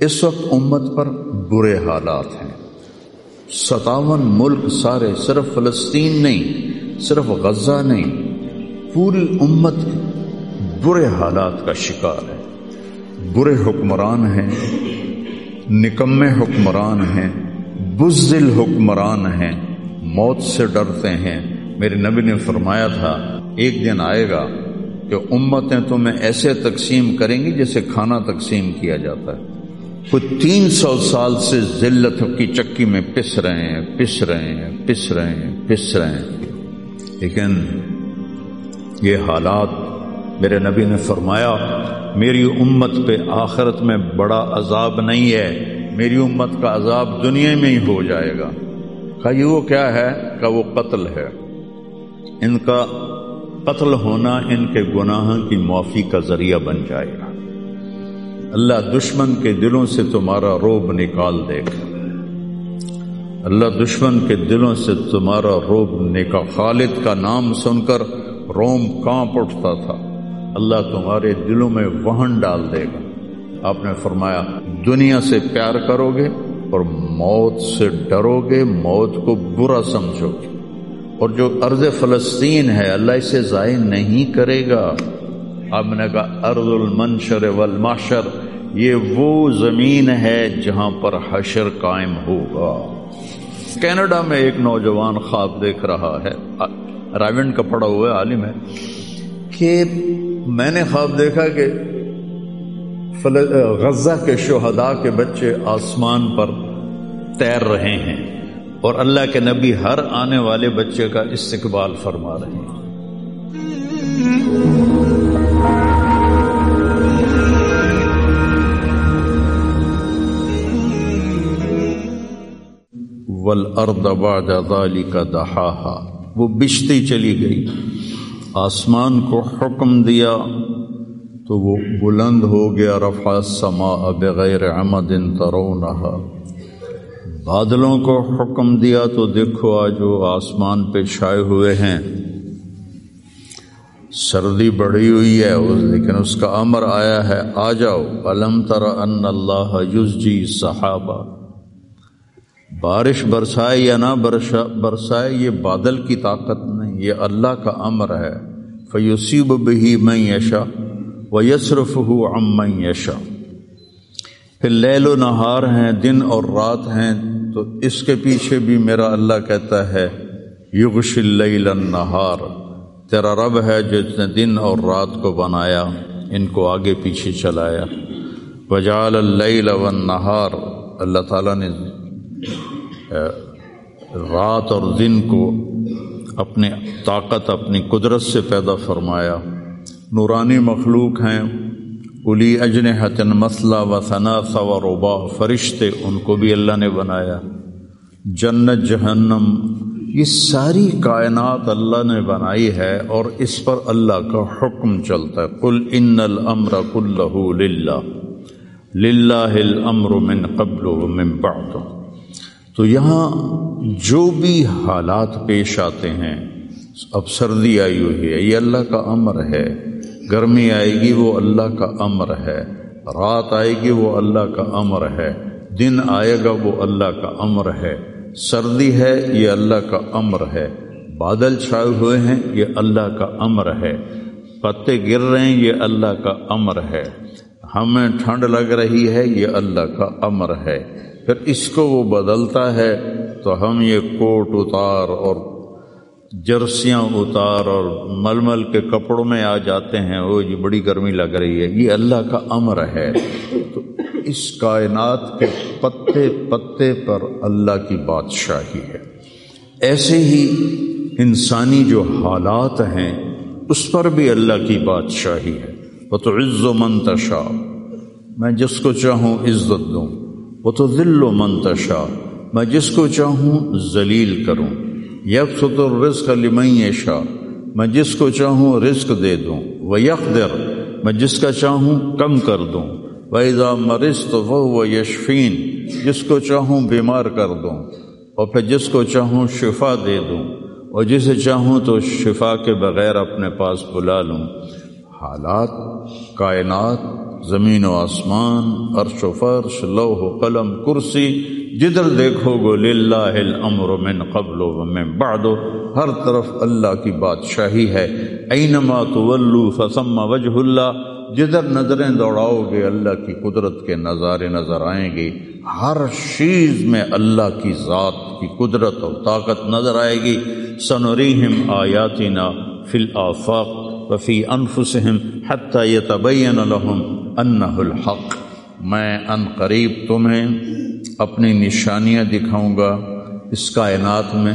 اس وقت امت پر برے حالات ہیں۔ ستاون ملک سارے، صرف فلسطین نہیں، صرف غزہ نہیں۔ پوری امت برے حالات کا شکار ہے۔ برے حکمران ہیں، نکمے حکمران ہیں، بزدل حکمران ہیں، موت سے ڈرتے ہیں۔ میرے نبی نے فرمایا تھا، ایک دن آئے گا کہ امتیں تمہیں ایسے تقسیم کریں گی جیسے کھانا تقسیم کیا جاتا ہے۔ وہ تین سو سال سے ذلت کی چکی میں پس رہے ہیں، پس رہے ہیں، پس رہے ہیں، پس رہے ہیں۔ لیکن یہ حالات میرے نبی نے فرمایا، میری امت پہ آخرت میں بڑا عذاب نہیں ہے، میری امت کا عذاب دنیا میں ہی ہو جائے گا۔ کہ یہ وہ کیا ہے؟ کہ وہ قتل ہے۔ ان کا قتل ہونا ان کے گناہ کی معافی کا ذریعہ بن جائے گا۔ اللہ دشمن کے دلوں سے تمہارا روب نکال دے گا۔ اللہ دشمن کے دلوں سے تمہارا روب نکا، خالد کا نام سن کر روم کانپ اٹھتا تھا۔ اللہ تمہارے دلوں میں وہن ڈال دے گا۔ آپ نے فرمایا، دنیا سے پیار کرو گے اور موت سے ڈرو گے موت کو برا سمجھو گے۔ اور جو ارض فلسطین ہے، اللہ اسے ضائع نہیں کرے گا۔ اب نے کہا، ارض المنشر والمحشر، یہ وہ زمین ہے جہاں پر حشر قائم ہوگا۔ کینیڈا میں ایک نوجوان خواب دیکھ رہا ہے۔ راونڈ کا پڑا ہوا عالم ہے۔ کہ میں نے خواب دیکھا کہ غزہ کے شہداء کے بچے آسمان پر تیر رہے ہیں اور اللہ کے نبی ہر آنے والے بچے کا استقبال فرما رہے ہیں۔ والارض بعد ذلك دحاها۔ وہ بشتی چلی گئی۔ آسمان کو حکم دیا تو وہ بلند ہو گیا۔ رفع السماء بغیر عمد ترونها۔ بادلوں کو حکم دیا تو دیکھو آج وہ آسمان پہ چھائے ہوئے ہیں۔ سردی بڑھی ہوئی ہے لیکن اس کا امر آیا ہے۔ آ جاؤ۔ علم تر ان اللہ یزجی صحابہ بارش برسائے یا نہ برسائے، یہ بادل کی طاقت نہیں، یہ اللہ کا امر ہے۔ فیوسیب بہی میں یشا و یسرف ہو ام یشا پھر لیل و نہار ہیں، دن اور رات ہیں، تو اس کے پیچھے بھی میرا اللہ کہتا ہے یغش اللیل النہار۔ تیرا رب ہے جس نے دن اور رات کو بنایا، ان کو آگے پیچھے چلایا۔ وجال اللیل والنہار۔ اللہ تعالیٰ نے رات اور دن کو اپنے طاقت، اپنی قدرت سے پیدا فرمایا۔ نورانی مخلوق ہیں۔ الی اجن حتن مسئلہ و ثنا و ربا فرشتے ان کو بھی اللہ نے بنایا۔ جنت، جہنم، یہ ساری کائنات اللہ نے بنائی ہے اور اس پر اللہ کا حکم چلتا ہے۔ کل ان الامر کل للہ۔ للہ الامر من قبل و من بعد۔ تو یہاں جو بھی حالات پیش آتے ہیں، اب سردی آئی ہوئی ہے، یہ اللہ کا امر ہے۔ گرمی آئے گی، وہ اللہ کا امر ہے۔ رات آئے گی، وہ اللہ کا امر ہے۔ دن آئے گا، وہ اللہ کا امر ہے۔ سردی ہے، یہ اللہ کا امر ہے۔ بادل چھائے ہوئے ہیں، یہ اللہ کا امر ہے۔ پتے گر رہے ہیں، یہ اللہ کا امر ہے۔ ہمیں ٹھنڈ لگ رہی ہے، یہ اللہ کا امر ہے۔ پھر اس کو وہ بدلتا ہے تو ہم یہ کوٹ اتار اور جرسیاں اتار اور مل مل کے کپڑوں میں آ جاتے ہیں۔ وہ یہ جی، بڑی گرمی لگ رہی ہے۔ یہ اللہ کا امر ہے۔ تو اس کائنات کے پتے پتے پر اللہ کی بادشاہی ہے۔ ایسے ہی انسانی جو حالات ہیں، اس پر بھی اللہ کی بادشاہی ہے۔ وہ تو عز و منتشا میں جس کو چاہوں عزت دوں۔ وہ تو دل و منتشا میں جس کو چاہوں ذلیل کروں۔ یک الرزق لمن شاہ میں جس کو چاہوں رزق دے دوں۔ وہ یکدر میں جس کا چاہوں کم کر دوں۔ ویزا مرست وہ یشفین، جس کو چاہوں بیمار کر دوں۔ اور پھر جس کو چاہوں شفا دے دوں۔ اور جسے چاہوں تو شفا کے بغیر اپنے پاس بلا لوں۔ حالات، کائنات زمین و آسمان، عرش و فرش، لوح و قلم، کرسی، جدھر دیکھو گو للہ الامر من قبل و من بعد، ہر طرف اللہ کی بادشاہی ہے۔ اینما تولو فثم وجہ اللہ، جدھر نظریں دوڑاؤ گے، اللہ کی قدرت کے نظارے نظر آئیں گے۔ ہر چیز میں اللہ کی ذات کی قدرت اور طاقت نظر آئے گی۔ سنوریم آیاتنا فی الآفاق وفی انفسہم حتی یتبین لهم انہ الحق، میں ان قریب تمہیں اپنی نشانیاں دکھاؤں گا اس کائنات میں۔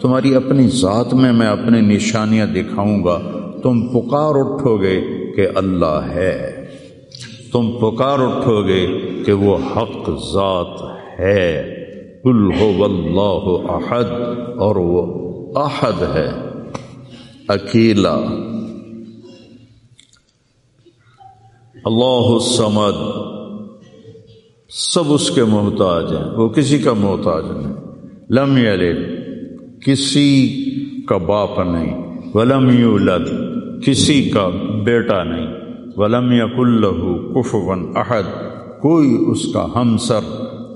تمہاری اپنی ذات میں میں اپنی نشانیاں دکھاؤں گا۔ تم پکار اٹھو گے کہ اللہ ہے۔ تم پکار اٹھو گے کہ وہ حق ذات ہے۔ کل ہو واللہ احد اور وہ احد ہے۔ اکیلا۔ اللہ السمد سب اس کے محتاج ہیں، وہ کسی کا محتاج نہیں۔ لم یلد، کسی کا باپ نہیں۔ ولم یولد، کسی کا بیٹا نہیں۔ ولم یق اللہ کفون احد، کوئی اس کا ہمسر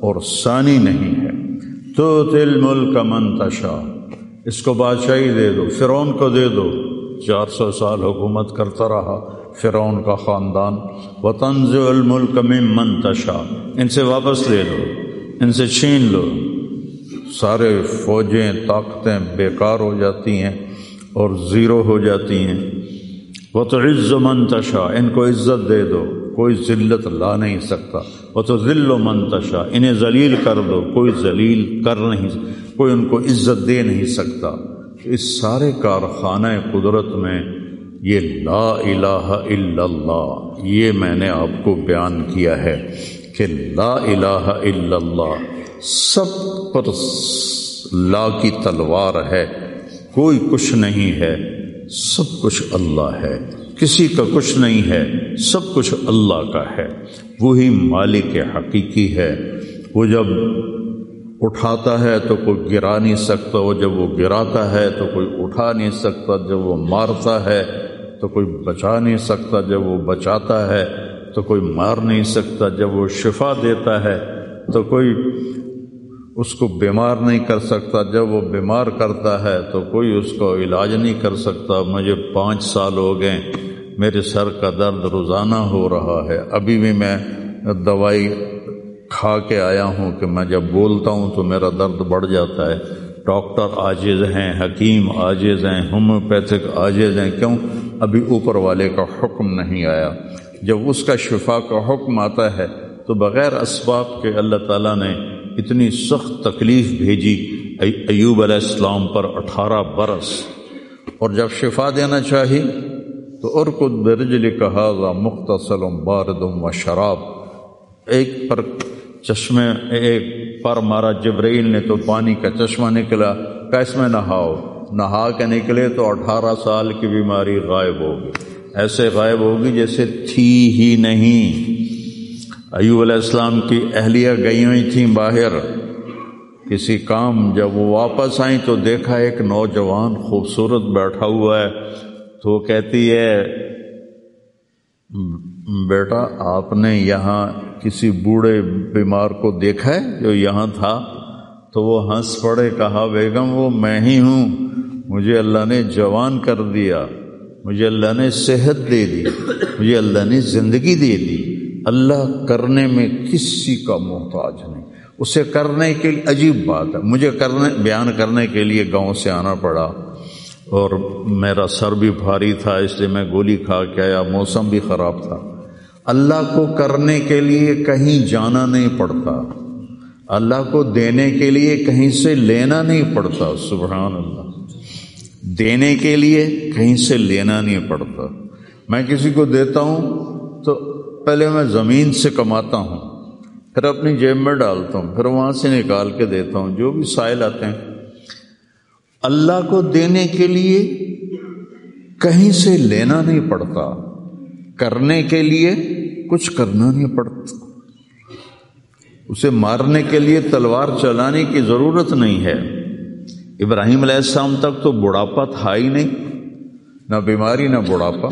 اور ثانی نہیں ہے۔ تو تل ملک منتشا اس کو بادشاہی دے دو، فرعون کو دے دو۔ چار سو سال حکومت کرتا رہا۔ فرعون کا خاندان و تنز الملک میں منتشا ان سے واپس لے لو، ان سے چھین لو۔ سارے فوجیں، طاقتیں بیکار ہو جاتی ہیں اور زیرو ہو جاتی ہیں۔ وہ تو عز و منتشا ان کو عزت دے دو، کوئی ذلت لا نہیں سکتا۔ وہ تو ذل و منتشا انہیں ذلیل کر دو، کوئی ذلیل کر نہیں کوئی ان کو عزت دے نہیں سکتا۔ اس سارے کارخانہ قدرت میں یہ لا الہ الا اللہ، یہ میں نے آپ کو بیان کیا ہے کہ لا الہ الا اللہ سب پر لا کی تلوار ہے، کوئی کچھ نہیں ہے، سب کچھ اللہ ہے۔ کسی کا کچھ نہیں ہے، سب کچھ اللہ کا ہے۔ وہی مالک حقیقی ہے۔ وہ جب اٹھاتا ہے تو کوئی گرا نہیں سکتا، وہ جب وہ گراتا ہے تو کوئی اٹھا نہیں سکتا، جب وہ مارتا ہے تو کوئی بچا نہیں سکتا جب وہ بچاتا ہے، تو کوئی مار نہیں سکتا جب وہ شفا دیتا ہے، تو کوئی اس کو بیمار نہیں کر سکتا۔ جب وہ بیمار کرتا ہے تو کوئی اس کو علاج نہیں کر سکتا۔ مجھے پانچ سال ہو گئے، میرے سر کا درد روزانہ ہو رہا ہے۔ ابھی بھی میں دوائی کھا کے آیا ہوں کہ میں جب بولتا ہوں تو میرا درد بڑھ جاتا ہے۔ ڈاکٹر آجز ہیں، حکیم آجز ہیں، ہومیوپیتھک آجز ہیں۔ کیوں؟ ابھی اوپر والے کا حکم نہیں آیا۔ جب اس کا شفا کا حکم آتا ہے، تو بغیر اسباب کے اللہ تعالیٰ نے اتنی سخت تکلیف بھیجی۔ ایوب علیہ السلام پر اٹھارہ برس۔ اور جب شفا دینا چاہی، تو اور کچھ برجل کہا مختصل باردم و شراب۔ ایک پر چشمے ایک پر مارا جبرائیل نے تو پانی کا چشمہ نکلا۔ کیس میں نہاؤ۔ نہا کے نکلے تو اٹھارہ سال کی بیماری غائب ہوگی ایسے غائب ہوگی جیسے تھی ہی نہیں۔ ایوب علیہ السلام کی اہلیہ گئی ہوئی تھیں باہر۔ کسی کام جب وہ واپس آئیں تو دیکھا ایک نوجوان خوبصورت بیٹھا ہوا ہے۔ تو وہ کہتی ہے، بیٹا، آپ نے یہاں کسی بوڑھے بیمار کو دیکھا ہے جو یہاں تھا؟ تو وہ ہنس پڑے، کہا، بیگم، وہ میں ہی ہوں۔ مجھے اللہ نے جوان کر دیا، مجھے اللہ نے صحت دے دی، مجھے اللہ نے زندگی دے دی۔ اللہ کرنے میں کسی کا محتاج نہیں۔ اسے کرنے کے لیے عجیب بات ہے۔ مجھے کرنے، بیان کرنے کے لیے گاؤں سے آنا پڑا اور میرا سر بھی بھاری تھا، اس لیے میں گولی کھا کے آیا۔ موسم بھی خراب تھا۔ اللہ کو کرنے کے لیے کہیں جانا نہیں پڑتا۔ اللہ کو دینے کے لیے کہیں سے لینا نہیں پڑتا۔ سبحان اللہ۔ دینے کے لیے کہیں سے لینا نہیں پڑتا۔ میں کسی کو دیتا ہوں تو پہلے میں زمین سے کماتا ہوں، پھر اپنی جیب میں ڈالتا ہوں، پھر وہاں سے نکال کے دیتا ہوں، جو بھی سائل آتے ہیں۔ اللہ کو دینے کے لیے کہیں سے لینا نہیں پڑتا، کرنے کے لیے کچھ کرنا نہیں پڑتا۔ اسے مارنے کے لیے تلوار چلانے کی ضرورت نہیں ہے۔ ابراہیم علیہ السلام تک تو بڑھاپا تھا ہی نہیں۔ نہ بیماری، نہ بڑھاپا۔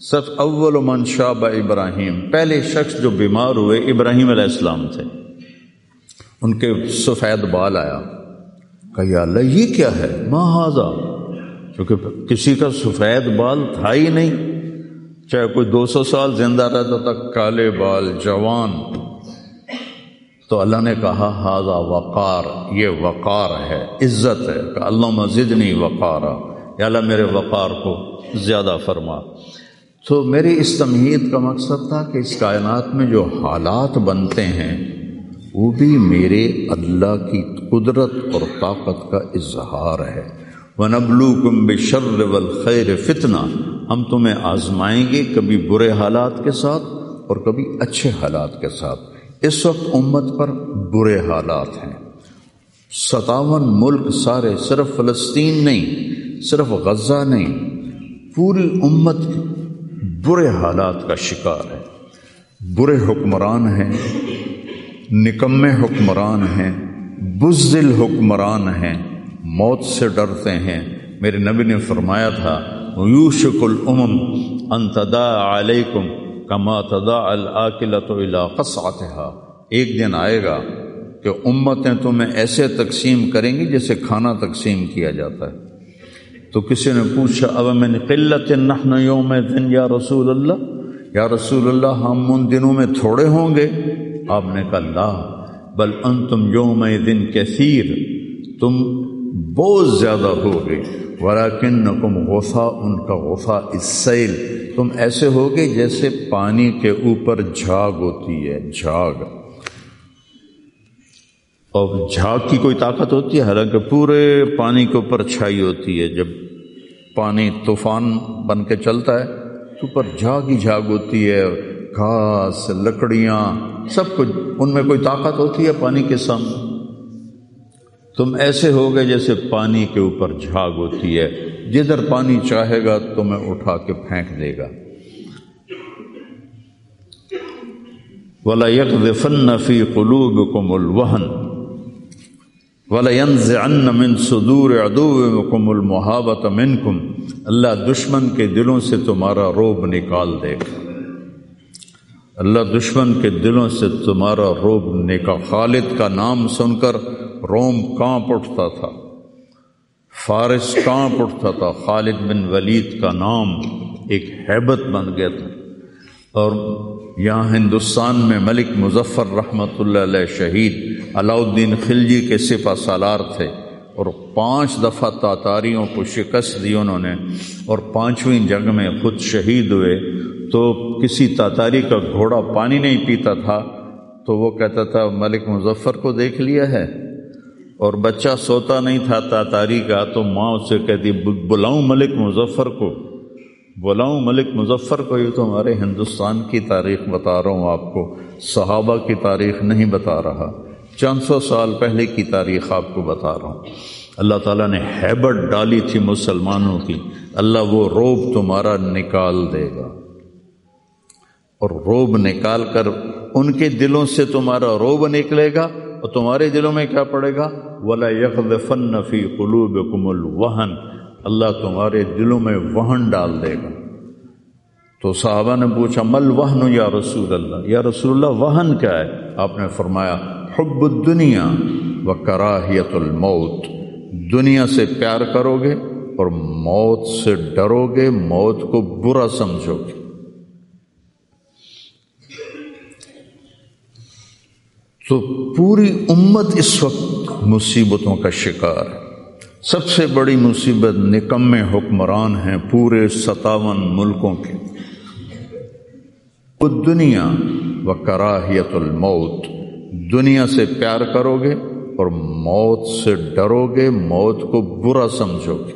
سب اول من شاب ابراہیم۔ پہلے شخص جو بیمار ہوئے ابراہیم علیہ السلام تھے۔ ان کے سفید بال آیا۔ کہ یا اللہ، یہ کیا ہے؟ ماں کیونکہ کسی کا سفید بال تھا ہی نہیں۔ چاہے کوئی دو سو سال زندہ رہتا تھا، کالے بال، جوان۔ تو اللہ نے کہا حاضا وقار، یہ وقار ہے، عزت ہے۔ کہ اللہ مزد نہیں وقارا یا اللہ میرے وقار کو زیادہ فرما۔ تو میری اس تمہید کا مقصد تھا کہ اس کائنات میں جو حالات بنتے ہیں، وہ بھی میرے اللہ کی قدرت اور طاقت کا اظہار ہے۔ ونبلو کم بشر والخیر فتنہ ہم تمہیں آزمائیں گے کبھی برے حالات کے ساتھ اور کبھی اچھے حالات کے ساتھ۔ اس وقت امت پر برے حالات ہیں۔ ستاون ملک سارے صرف فلسطین نہیں، صرف غزہ نہیں، پوری امت برے حالات کا شکار ہے۔ برے حکمران ہیں نکمے حکمران ہیں، بزدل حکمران ہیں، موت سے ڈرتے ہیں۔ میرے نبی نے فرمایا تھا یوشک الامم ان تدا علیکم کما تدا العقلت قصعتها ایک دن آئے گا کہ امتیں تمہیں ایسے تقسیم کریں گی جیسے کھانا تقسیم کیا جاتا ہے۔ تو کسی نے پوچھا، اب میں نے قلت نحن یوم دن یا رسول اللہ؟ یا رسول اللہ، ہم ان دنوں میں تھوڑے ہوں گے؟ آپ نے کہا اللہ بل ان تم یوم دن کثیر، تم بہت زیادہ ہو گئے۔ وراکن کم غفا ان کا غفا اسیل تم ایسے ہوگے جیسے پانی کے اوپر جھاگ ہوتی ہے، جھاگ۔ اور جھاگ کی کوئی طاقت ہوتی ہے؟ حالانکہ پورے پانی کے اوپر چھائی ہوتی ہے۔ جب پانی طوفان بن کے چلتا ہے تو اوپر جھاگ ہی جھاگ ہوتی ہے گھاس، لکڑیاں، سب کچھ، ان میں کوئی طاقت ہوتی ہے پانی کے سامنے؟ تم ایسے ہو گئے جیسے پانی کے اوپر جھاگ ہوتی ہے۔ جدھر پانی چاہے گا تمہیں اٹھا کے پھینک دے گا۔ ولا یک فن نفی قلوب کم الوہن ولینز ان من صدور ادو کم المحابت کم اللہ دشمن کے دلوں سے تمہارا روب نکال دے گا۔ اللہ دشمن کے دلوں سے تمہارا روب نکا خالد کا نام سن کر روم کانپ اٹھتا تھا؟ فارس کانپ اٹھتا تھا؟ خالد بن ولید کا نام ایک حیبت بن گیا تھا۔ اور یہاں ہندوستان میں ملک مظفر رحمۃ اللہ علیہ شہید علاؤدین خلجی کے سپہ سالار تھے اور پانچ دفعہ تاتاریوں کو شکست دی انہوں نے اور پانچویں جنگ میں خود شہید ہوئے۔ تو کسی تاتاری کا گھوڑا پانی نہیں پیتا تھا تو وہ کہتا تھا، ملک مظفر کو دیکھ لیا ہے۔ اور بچہ سوتا نہیں تھا تاتاری کا تو ماں اسے کہتی بلاؤں ملک مظفر کو، بلاؤں ملک مظفر کو، یہ تو ہمارے ہندوستان کی تاریخ بتا رہا ہوں آپ کو، صحابہ کی تاریخ نہیں بتا رہا، چند سو سال پہلے کی تاریخ آپ کو بتا رہا ہوں۔ اللہ تعالیٰ نے ہیبٹ ڈالی تھی مسلمانوں کی، اللہ وہ روب تمہارا نکال دے گا۔ اور روب نکال کر ان کے دلوں سے تمہارا روب نکلے گا اور تمہارے دلوں میں کیا پڑے گا؟ ولا یکد فن نفی قلوب کم الوہن اللہ تمہارے دلوں میں وہن ڈال دے گا۔ تو صحابہ نے پوچھا مل وہن یا رسول اللہ؟ یا رسول اللہ، وہن کیا ہے؟ آپ نے فرمایا، حب الدنیا و کراہیت الموت۔ دنیا سے پیار کرو گے اور موت سے ڈرو گے موت کو برا سمجھو گے تو پوری امت اس وقت مصیبتوں کا شکار۔ سب سے بڑی مصیبت نکم حکمران ہیں پورے ستاون ملکوں کے۔ دنیا و کراہیت الموت۔ دنیا سے پیار کرو گے اور موت سے ڈرو گے موت کو برا سمجھو گے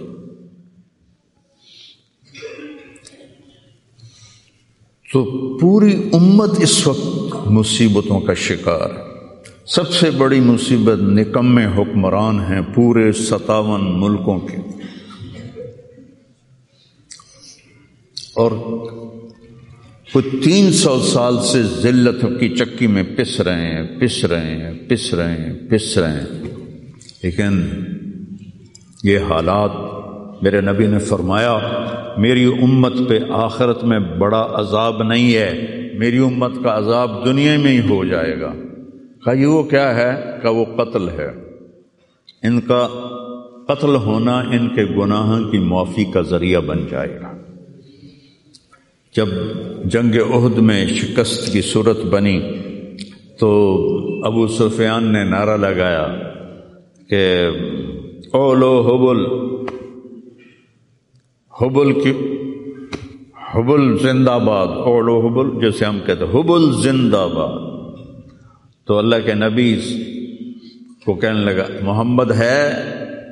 تو پوری امت اس وقت مصیبتوں کا شکار۔ ہے سب سے بڑی مصیبت نکم حکمران ہیں پورے ستاون ملکوں کے۔ اور کچھ تین سو سال سے ذلت کی چکی میں پس رہے ہیں، پس رہے ہیں، پس رہے ہیں، پس رہے ہیں۔ لیکن یہ حالات میرے نبی نے فرمایا، میری امت پہ آخرت میں بڑا عذاب نہیں ہے، میری امت کا عذاب دنیا میں ہی ہو جائے گا۔ کہا، یہ وہ کیا ہے؟ کہ وہ قتل ہے۔ ان کا قتل ہونا ان کے گناہ کی معافی کا ذریعہ بن جائے گا۔ جب جنگ عہد میں شکست کی صورت بنی، تو ابو سفیان نے نعرہ لگایا کہ اولو حبل حبل کی، حبل زندہ باد اولو حبل جیسے ہم کہتے حبل زندہ باد۔ تو اللہ کے نبی کو کہنے لگا، محمد ہے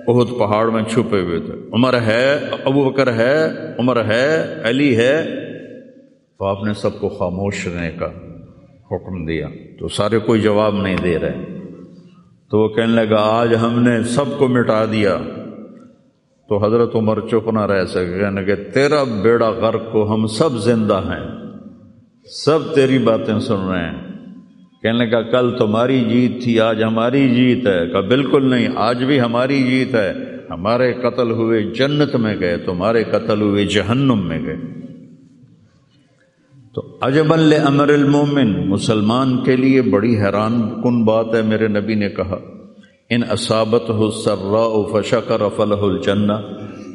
بہت پہاڑ میں چھپے ہوئے تھے۔ عمر ہے، ابو بکر ہے، عمر ہے، علی ہے۔ تو آپ نے سب کو خاموش رہنے کا حکم دیا۔ تو سارے کوئی جواب نہیں دے رہے۔ تو وہ کہنے لگا، آج ہم نے سب کو مٹا دیا۔ تو حضرت عمر چپ نہ رہ سکے۔ کہنے کہ تیرا بیڑا غرق کو ہم سب زندہ ہیں۔ سب تیری باتیں سن رہے ہیں۔ کہنے لگا، کل تمہاری جیت تھی، آج ہماری جیت ہے. کہ بالکل نہیں، آج بھی ہماری جیت ہے. ہمارے قتل ہوئے جنت میں گئے، تمہارے قتل ہوئے جہنم میں گئے. تو اجبل امر المومن، مسلمان کے لیے بڑی حیران کن بات ہے، میرے نبی نے کہا، ان اصابت ہو سرا و فشا کر افل الجنہ.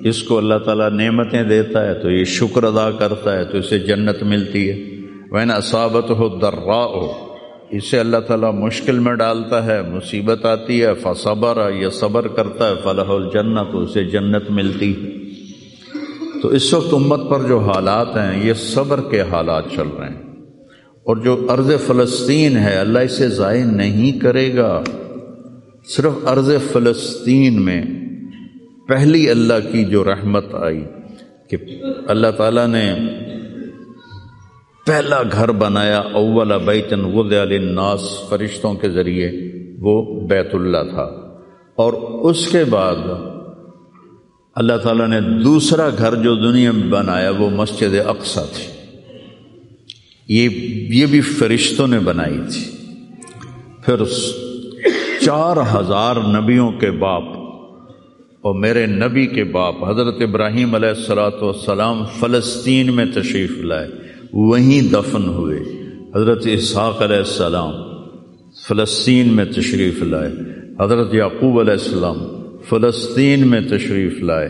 اس کو اللہ تعالیٰ نعمتیں دیتا ہے، تو یہ شکر ادا کرتا ہے، تو اسے جنت ملتی ہے. وہ اصابت ہو درا اسے اللہ تعالیٰ مشکل میں ڈالتا ہے، مصیبت آتی ہے، فصبر یا صبر کرتا ہے، فلاح الجنہ تو اسے جنت ملتی۔ ہے تو اس وقت امت پر جو حالات ہیں، یہ صبر کے حالات چل رہے ہیں۔ اور جو عرض فلسطین ہے، اللہ اسے ضائع نہیں کرے گا۔ صرف عرض فلسطین میں پہلی اللہ کی جو رحمت آئی، کہ اللہ تعالیٰ نے پہلا گھر بنایا اول بیتن غد الناس فرشتوں کے ذریعے، وہ بیت اللہ تھا۔ اور اس کے بعد اللہ تعالیٰ نے دوسرا گھر جو دنیا میں بنایا، وہ مسجد اقسا تھی۔ یہ یہ بھی فرشتوں نے بنائی تھی۔ پھر چار ہزار نبیوں کے باپ اور میرے نبی کے باپ، حضرت ابراہیم علیہ السلاۃ والسلام فلسطین میں تشریف لائے۔ وہیں دفن ہوئے۔ حضرت اسحاق علیہ السلام فلسطین میں تشریف لائے۔ حضرت یعقوب علیہ السلام فلسطین میں تشریف لائے۔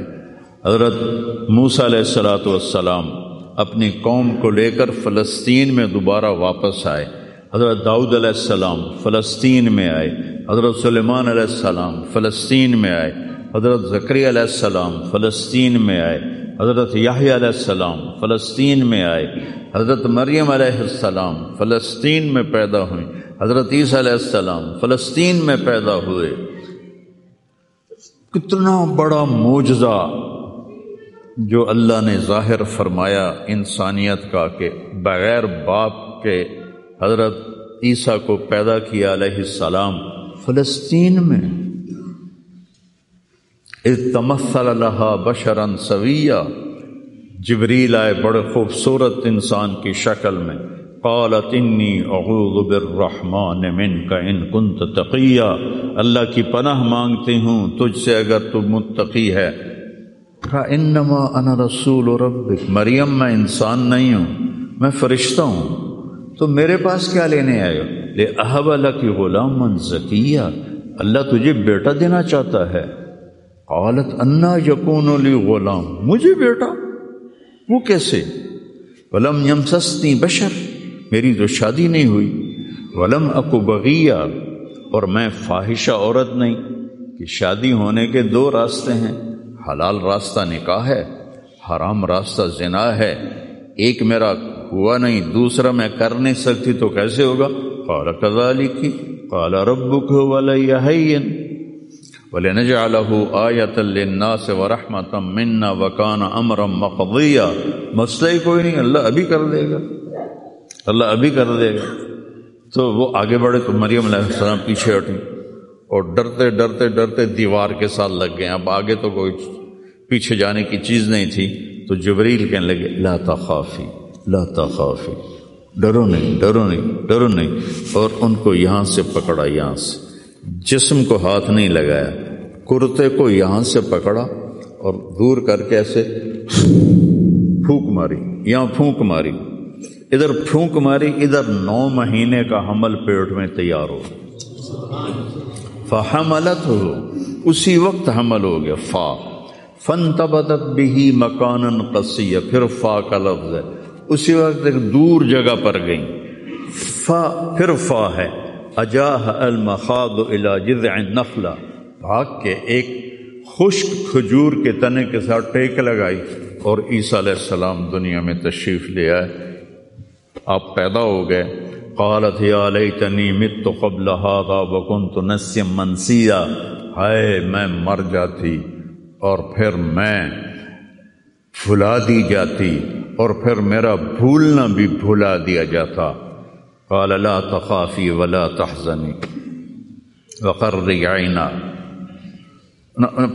حضرت موسیٰ علیہ السلاۃ والسلام اپنی قوم کو لے کر فلسطین میں دوبارہ واپس آئے۔ حضرت داؤد علیہ السلام فلسطین میں آئے۔ حضرت سلیمان علیہ السلام فلسطین میں آئے۔ حضرت ذکری علیہ السلام فلسطین میں آئے۔ حضرت یاہی علیہ السلام فلسطین میں آئے، حضرت مریم علیہ السلام فلسطین میں پیدا ہوئیں حضرت عیسیٰ علیہ السلام فلسطین میں پیدا ہوئے۔ کتنا بڑا معجزہ جو اللہ نے ظاہر فرمایا انسانیت کا کہ بغیر باپ کے حضرت عیسیٰ کو پیدا کیا علیہ السلام فلسطین میں۔ تمثل اللہ بشرن سویہ جبریل آئے بڑے خوبصورت انسان کی شکل میں قالت انی اعوذ بالرحمن من کا ان کنت تقیہ اللہ کی پناہ مانگتی ہوں تجھ سے اگر تو متقی ہے۔ انما انا رسول ربک۔ مریم میں انسان نہیں ہوں میں فرشتہ ہوں۔ تو میرے پاس کیا لینے آئے لے احب اللہ کی غلام من ذکیہ اللہ تجھے بیٹا دینا چاہتا ہے۔ قالت، انا یقون لی غلام۔ مجھے بیٹا، وہ کیسے؟ ولم یمسسنی بشر، میری تو شادی نہیں ہوئی۔ ولم اکو بغیہ اور میں فاحشہ عورت نہیں۔ کہ شادی ہونے کے دو راستے ہیں، حلال راستہ نکاح ہے، حرام راستہ زنا ہے۔ ایک میرا ہوا نہیں، دوسرا میں کر نہیں سکتی تو کیسے ہوگا؟ قال کذالی کی قال ربک ولین وَلِنَجْعَلَهُ آیَةً لِلنَّاسِ وَرَحْمَةً مِنَّا وَكَانَ أَمْرًا مَقْضِيًّا مسئلہ ہی کوئی نہیں، اللہ ابھی کر دے گا۔ اللہ ابھی کر دے گا۔ تو وہ آگے بڑھے تو مریم علیہ السلام پیچھے ہٹیں اور ڈرتے ڈرتے ڈرتے دیوار کے ساتھ لگ گئے۔ اب آگے تو کوئی پیچھے جانے کی چیز نہیں تھی۔ تو جبریل کہنے لگے، لا تخافی لا تخافی۔ ڈرو نہیں ڈرو نہیں ڈرو نہیں۔ اور ان کو یہاں سے پکڑا، یہاں سے۔ جسم کو ہاتھ نہیں لگایا۔ کرتے کو یہاں سے پکڑا اور دور کر کے ایسے پھونک ماری، یہاں پھونک ماری۔ ادھر پھونک ماری، ادھر نو مہینے کا حمل پیٹ میں تیار ہو۔ فحملت ہو اسی وقت حمل ہو گیا۔ فا فن تبدت بھی مکان قصی پھر فا کا لفظ ہے۔ اسی وقت ایک دور جگہ پر گئی فا، پھر فا ہے۔ اجاہ المخاد الى جذع نخلا بھاگ کے ایک خشک کھجور کے تنے کے ساتھ ٹیک لگائی اور عیسیٰ علیہ السلام دنیا میں تشریف لے آئے۔ آپ پیدا ہو گئے۔ قالت، یا لیتنی مت قبل هذا وكنت نسيا منسيا ہائے، میں مر جاتی اور پھر میں بھلا دی جاتی اور پھر میرا بھولنا بھی بھلا دیا جاتا۔ قال، لا تخافي ولا تحزني وقري عينا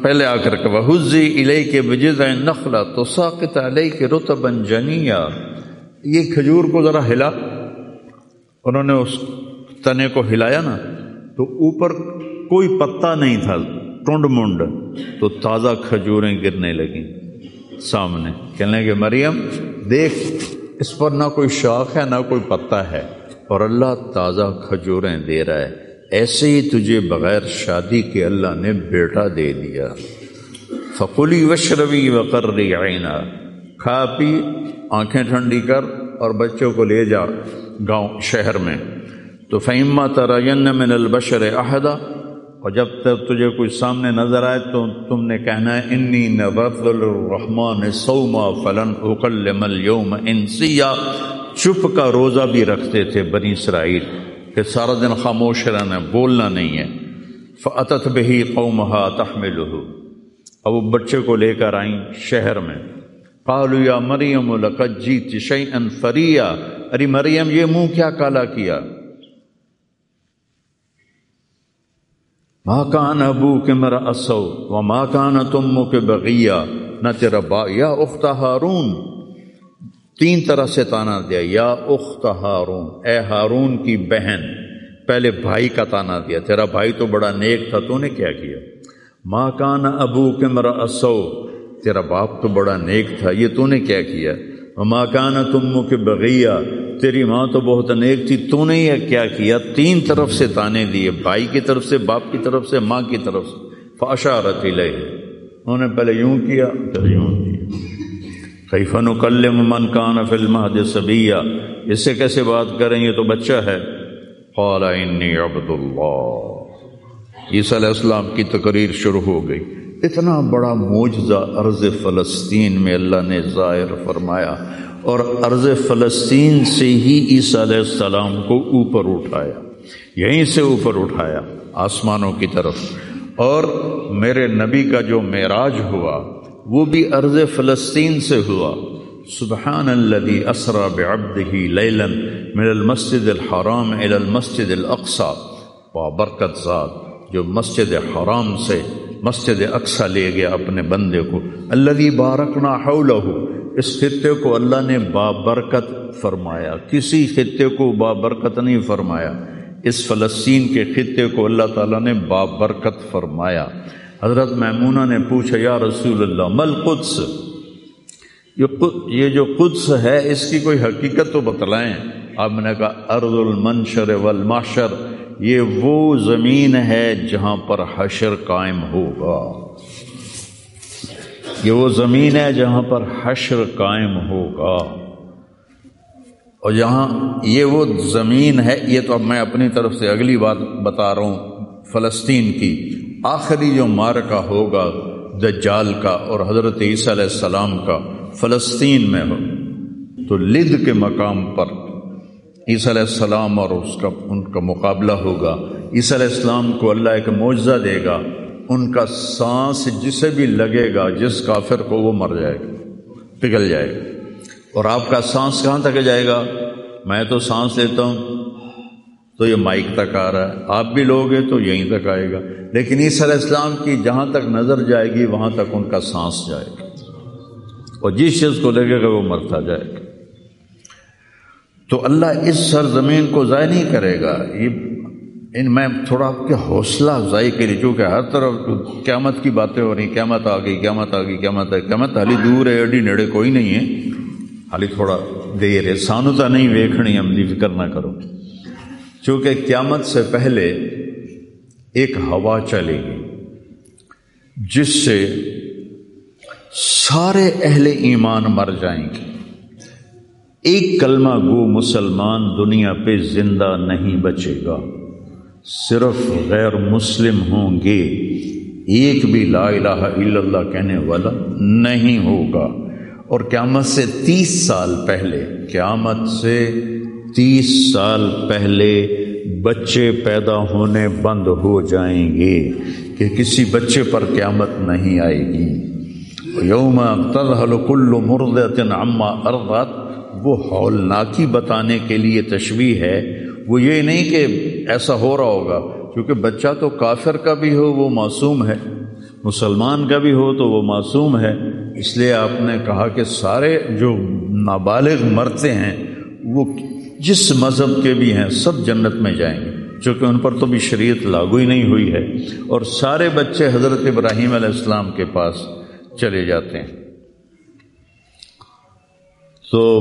پہلے آ کر کے حزی علیہ کے بجز نخلا تو ساقت علیہ کے رتبن جنیا یہ کھجور کو ذرا ہلا۔ انہوں نے اس تنے کو ہلایا نا، تو اوپر کوئی پتا نہیں تھا ٹونڈ منڈ، تو تازہ کھجوریں گرنے لگیں سامنے۔ کہنے لگے، مریم، دیکھ، اس پر نہ کوئی شاخ ہے، نہ کوئی پتا ہے اور اللہ تازہ کھجوریں دے رہا ہے۔ ایسے ہی تجھے بغیر شادی کے اللہ نے بیٹا دے دیا۔ فقلی وشروی وقرری عینا۔ کھا پی، آنکھیں ٹھنڈی کر اور بچوں کو لے جا گاؤں، شہر میں۔ تو فہما ترین من البشر احدا اور جب تک تجھے کوئی سامنے نظر آئے تو تم نے کہنا ہے انی نبت الرحمن سوما فلن اکلم اليوم انسیا چپ کا روزہ بھی رکھتے تھے بنی اسرائیل۔ کہ سارا دن خاموش رہنا بولنا نہیں ہے۔ فعت بہی قومہ تحمل اب وہ بچے کو لے کر آئیں شہر میں۔ قالو یا مریم لقد جیت شیئن فریا ارے مریم، یہ منہ کیا کالا کیا؟ ماں کان ابو کے مرا اسو و ماں کان تم کے بغیا۔ نہ تیرا با، یا اخت ہارون۔ تین طرح سے تانا دیا۔ یا اخت ہارون، اے ہارون کی بہن، پہلے بھائی کا تانا دیا۔ تیرا بھائی تو بڑا نیک تھا، تو نے کیا کیا؟ ماں کان ابو کے مرا اسو تیرا باپ تو بڑا نیک تھا، یہ تو نے کیا کیا؟ ماں کان تم کے بغیا تیری ماں تو بہت نیک تھی، تو نے یہ کیا کیا؟ تین طرف سے تانے دیے، بھائی کی طرف سے، باپ کی طرف سے، ماں کی طرف سے۔ فاشارت لے انہوں نے پہلے یوں کیا، پھر یوں کیا۔ خیفن وکلم من کان فلم صبیہ اس سے کیسے بات کریں؟ یہ تو بچہ ہے۔ قال انی عبد اللہ. عیسیٰ علیہ السلام کی تقریر شروع ہو گئی۔ اتنا بڑا معجزہ ارض فلسطین میں اللہ نے ظاہر فرمایا اور ارض فلسطین سے ہی عیسیٰ علیہ السلام کو اوپر اٹھایا۔ یہیں سے اوپر اٹھایا، آسمانوں کی طرف۔ اور میرے نبی کا جو معراج ہوا وہ بھی ارض فلسطین سے ہوا۔ سبحان الذي اسرا بعبده ليلا من المسجد الحرام الى المسجد الاقصى بابرکت ذات جو مسجد حرام سے مسجد اقصا لے گیا اپنے بندے کو۔ الذي بارکنا حوله اس خطے کو اللہ نے بابرکت فرمایا۔ کسی خطے کو بابرکت نہیں فرمایا۔ اس فلسطین کے خطے کو اللہ تعالیٰ نے بابرکت فرمایا۔ حضرت میمونہ نے پوچھا، یا رسول اللہ مل قدس یہ جو قدس ہے، اس کی کوئی حقیقت تو بتلائیں۔ اب میں نے کہا، ارض المنشر والمحشر، یہ وہ زمین ہے جہاں پر حشر قائم ہوگا۔ یہ وہ زمین ہے جہاں پر حشر قائم ہوگا۔ اور جہاں یہ وہ زمین ہے، یہ تو اب میں اپنی طرف سے اگلی بات بتا رہا ہوں، فلسطین کی۔ آخری جو مارکا ہوگا، دجال کا اور حضرت عیسیٰ علیہ السلام کا فلسطین میں ہو۔ تو لد کے مقام پر عیسیٰ علیہ السلام اور اس کا، ان کا مقابلہ ہوگا۔ عیسیٰ علیہ السلام کو اللہ ایک معجزہ دے گا۔ ان کا سانس جسے بھی لگے گا، جس کافر کو وہ مر جائے گا، پگھل جائے گا۔ اور آپ کا سانس کہاں تک جائے گا؟ میں تو سانس لیتا ہوں۔ تو یہ مائک تک آ رہا ہے۔ آپ بھی لوگ تو یہیں تک آئے گا۔ لیکن عیسی علیہ السلام کی جہاں تک نظر جائے گی، وہاں تک ان کا سانس جائے گا۔ اور جس چیز کو لگے گا، وہ مرتا جائے گا۔ تو اللہ اس سرزمین کو ضائع نہیں کرے گا۔ یہ ان میں تھوڑا آپ کے حوصلہ افزائی کے لیے چونکہ ہر طرف قیامت کی باتیں ہو رہی قیامت آ گئی، قیامت آ گئی، قیامت آ قیامت حالی دور ہے اڈی نیڑے کوئی نہیں ہے۔ حالی تھوڑا دیر ہے سانتا نہیں ویکھنی عملی فکر نہ کرو۔ چونکہ قیامت سے پہلے ایک ہوا چلے گی، جس سے سارے اہل ایمان مر جائیں گے۔ ایک کلمہ گو مسلمان دنیا پہ زندہ نہیں بچے گا۔ صرف غیر مسلم ہوں گے۔ ایک بھی لا الہ الا اللہ کہنے والا نہیں ہوگا۔ اور قیامت سے تیس سال پہلے، قیامت سے تیس سال پہلے بچے پیدا ہونے بند ہو جائیں گے کہ کسی بچے پر قیامت نہیں آئے گی۔ یوم تلحل کل مرد عما ارغت وہ ہولناکی بتانے کے لیے تشویح ہے۔ وہ یہ نہیں کہ ایسا ہو رہا ہوگا، کیونکہ بچہ تو کافر کا بھی ہو، وہ معصوم ہے۔ مسلمان کا بھی ہو تو وہ معصوم ہے۔ اس لیے آپ نے کہا کہ سارے جو نابالغ مرتے ہیں، وہ جس مذہب کے بھی ہیں سب جنت میں جائیں گے۔ چونکہ ان پر تو بھی شریعت لاگو ہی نہیں ہوئی ہے۔ اور سارے بچے حضرت ابراہیم علیہ السلام کے پاس چلے جاتے ہیں۔ تو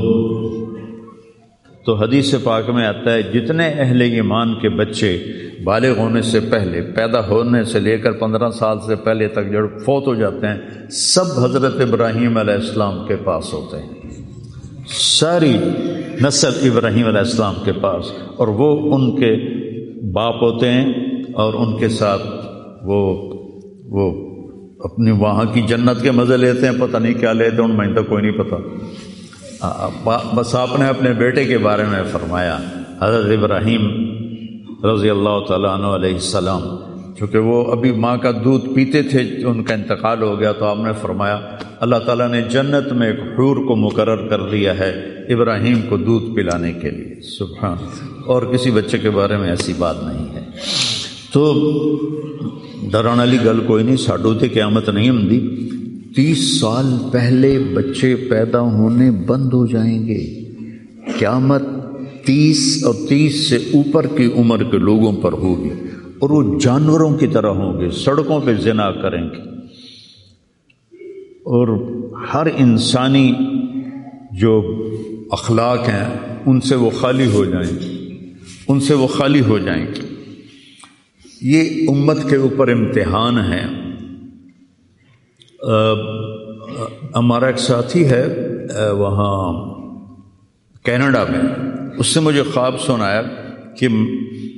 تو حدیث پاک میں آتا ہے، جتنے اہل ایمان کے بچے بالغ ہونے سے پہلے، پیدا ہونے سے لے کر پندرہ سال سے پہلے تک جب فوت ہو جاتے ہیں، سب حضرت ابراہیم علیہ السلام کے پاس ہوتے ہیں۔ ساری نسل ابراہیم علیہ السلام کے پاس، اور وہ ان کے باپ ہوتے ہیں، اور ان کے ساتھ وہ وہ اپنی وہاں کی جنت کے مزے لیتے ہیں، پتہ نہیں کیا لیتے، ان میں تو کوئی نہیں پتہ بس آپ نے اپنے بیٹے کے بارے میں فرمایا، حضرت ابراہیم رضی اللہ تعالیٰ عنہ علیہ السلام چونکہ وہ ابھی ماں کا دودھ پیتے تھے، ان کا انتقال ہو گیا تو آپ نے فرمایا، اللہ تعالیٰ نے جنت میں ایک حور کو مقرر کر دیا ہے ابراہیم کو دودھ پلانے کے لیے۔ سبحان اور کسی بچے کے بارے میں ایسی بات نہیں ہے۔ تو ڈران والی گل کوئی نہیں، ساڈو تے قیامت نہیں ہوں تیس سال پہلے بچے پیدا ہونے بند ہو جائیں گے۔ قیامت تیس اور تیس سے اوپر کی عمر کے لوگوں پر ہوگی۔ اور وہ جانوروں کی طرح ہوں گے، سڑکوں پہ زنا کریں گے۔ اور ہر انسانی جو اخلاق ہیں، ان سے وہ خالی ہو جائیں گے۔ ان سے وہ خالی ہو جائیں گے۔ یہ امت کے اوپر امتحان ہے۔ ہمارا ایک ساتھی ہے، وہاں کینیڈا میں۔ اس سے مجھے خواب سنایا۔ کہ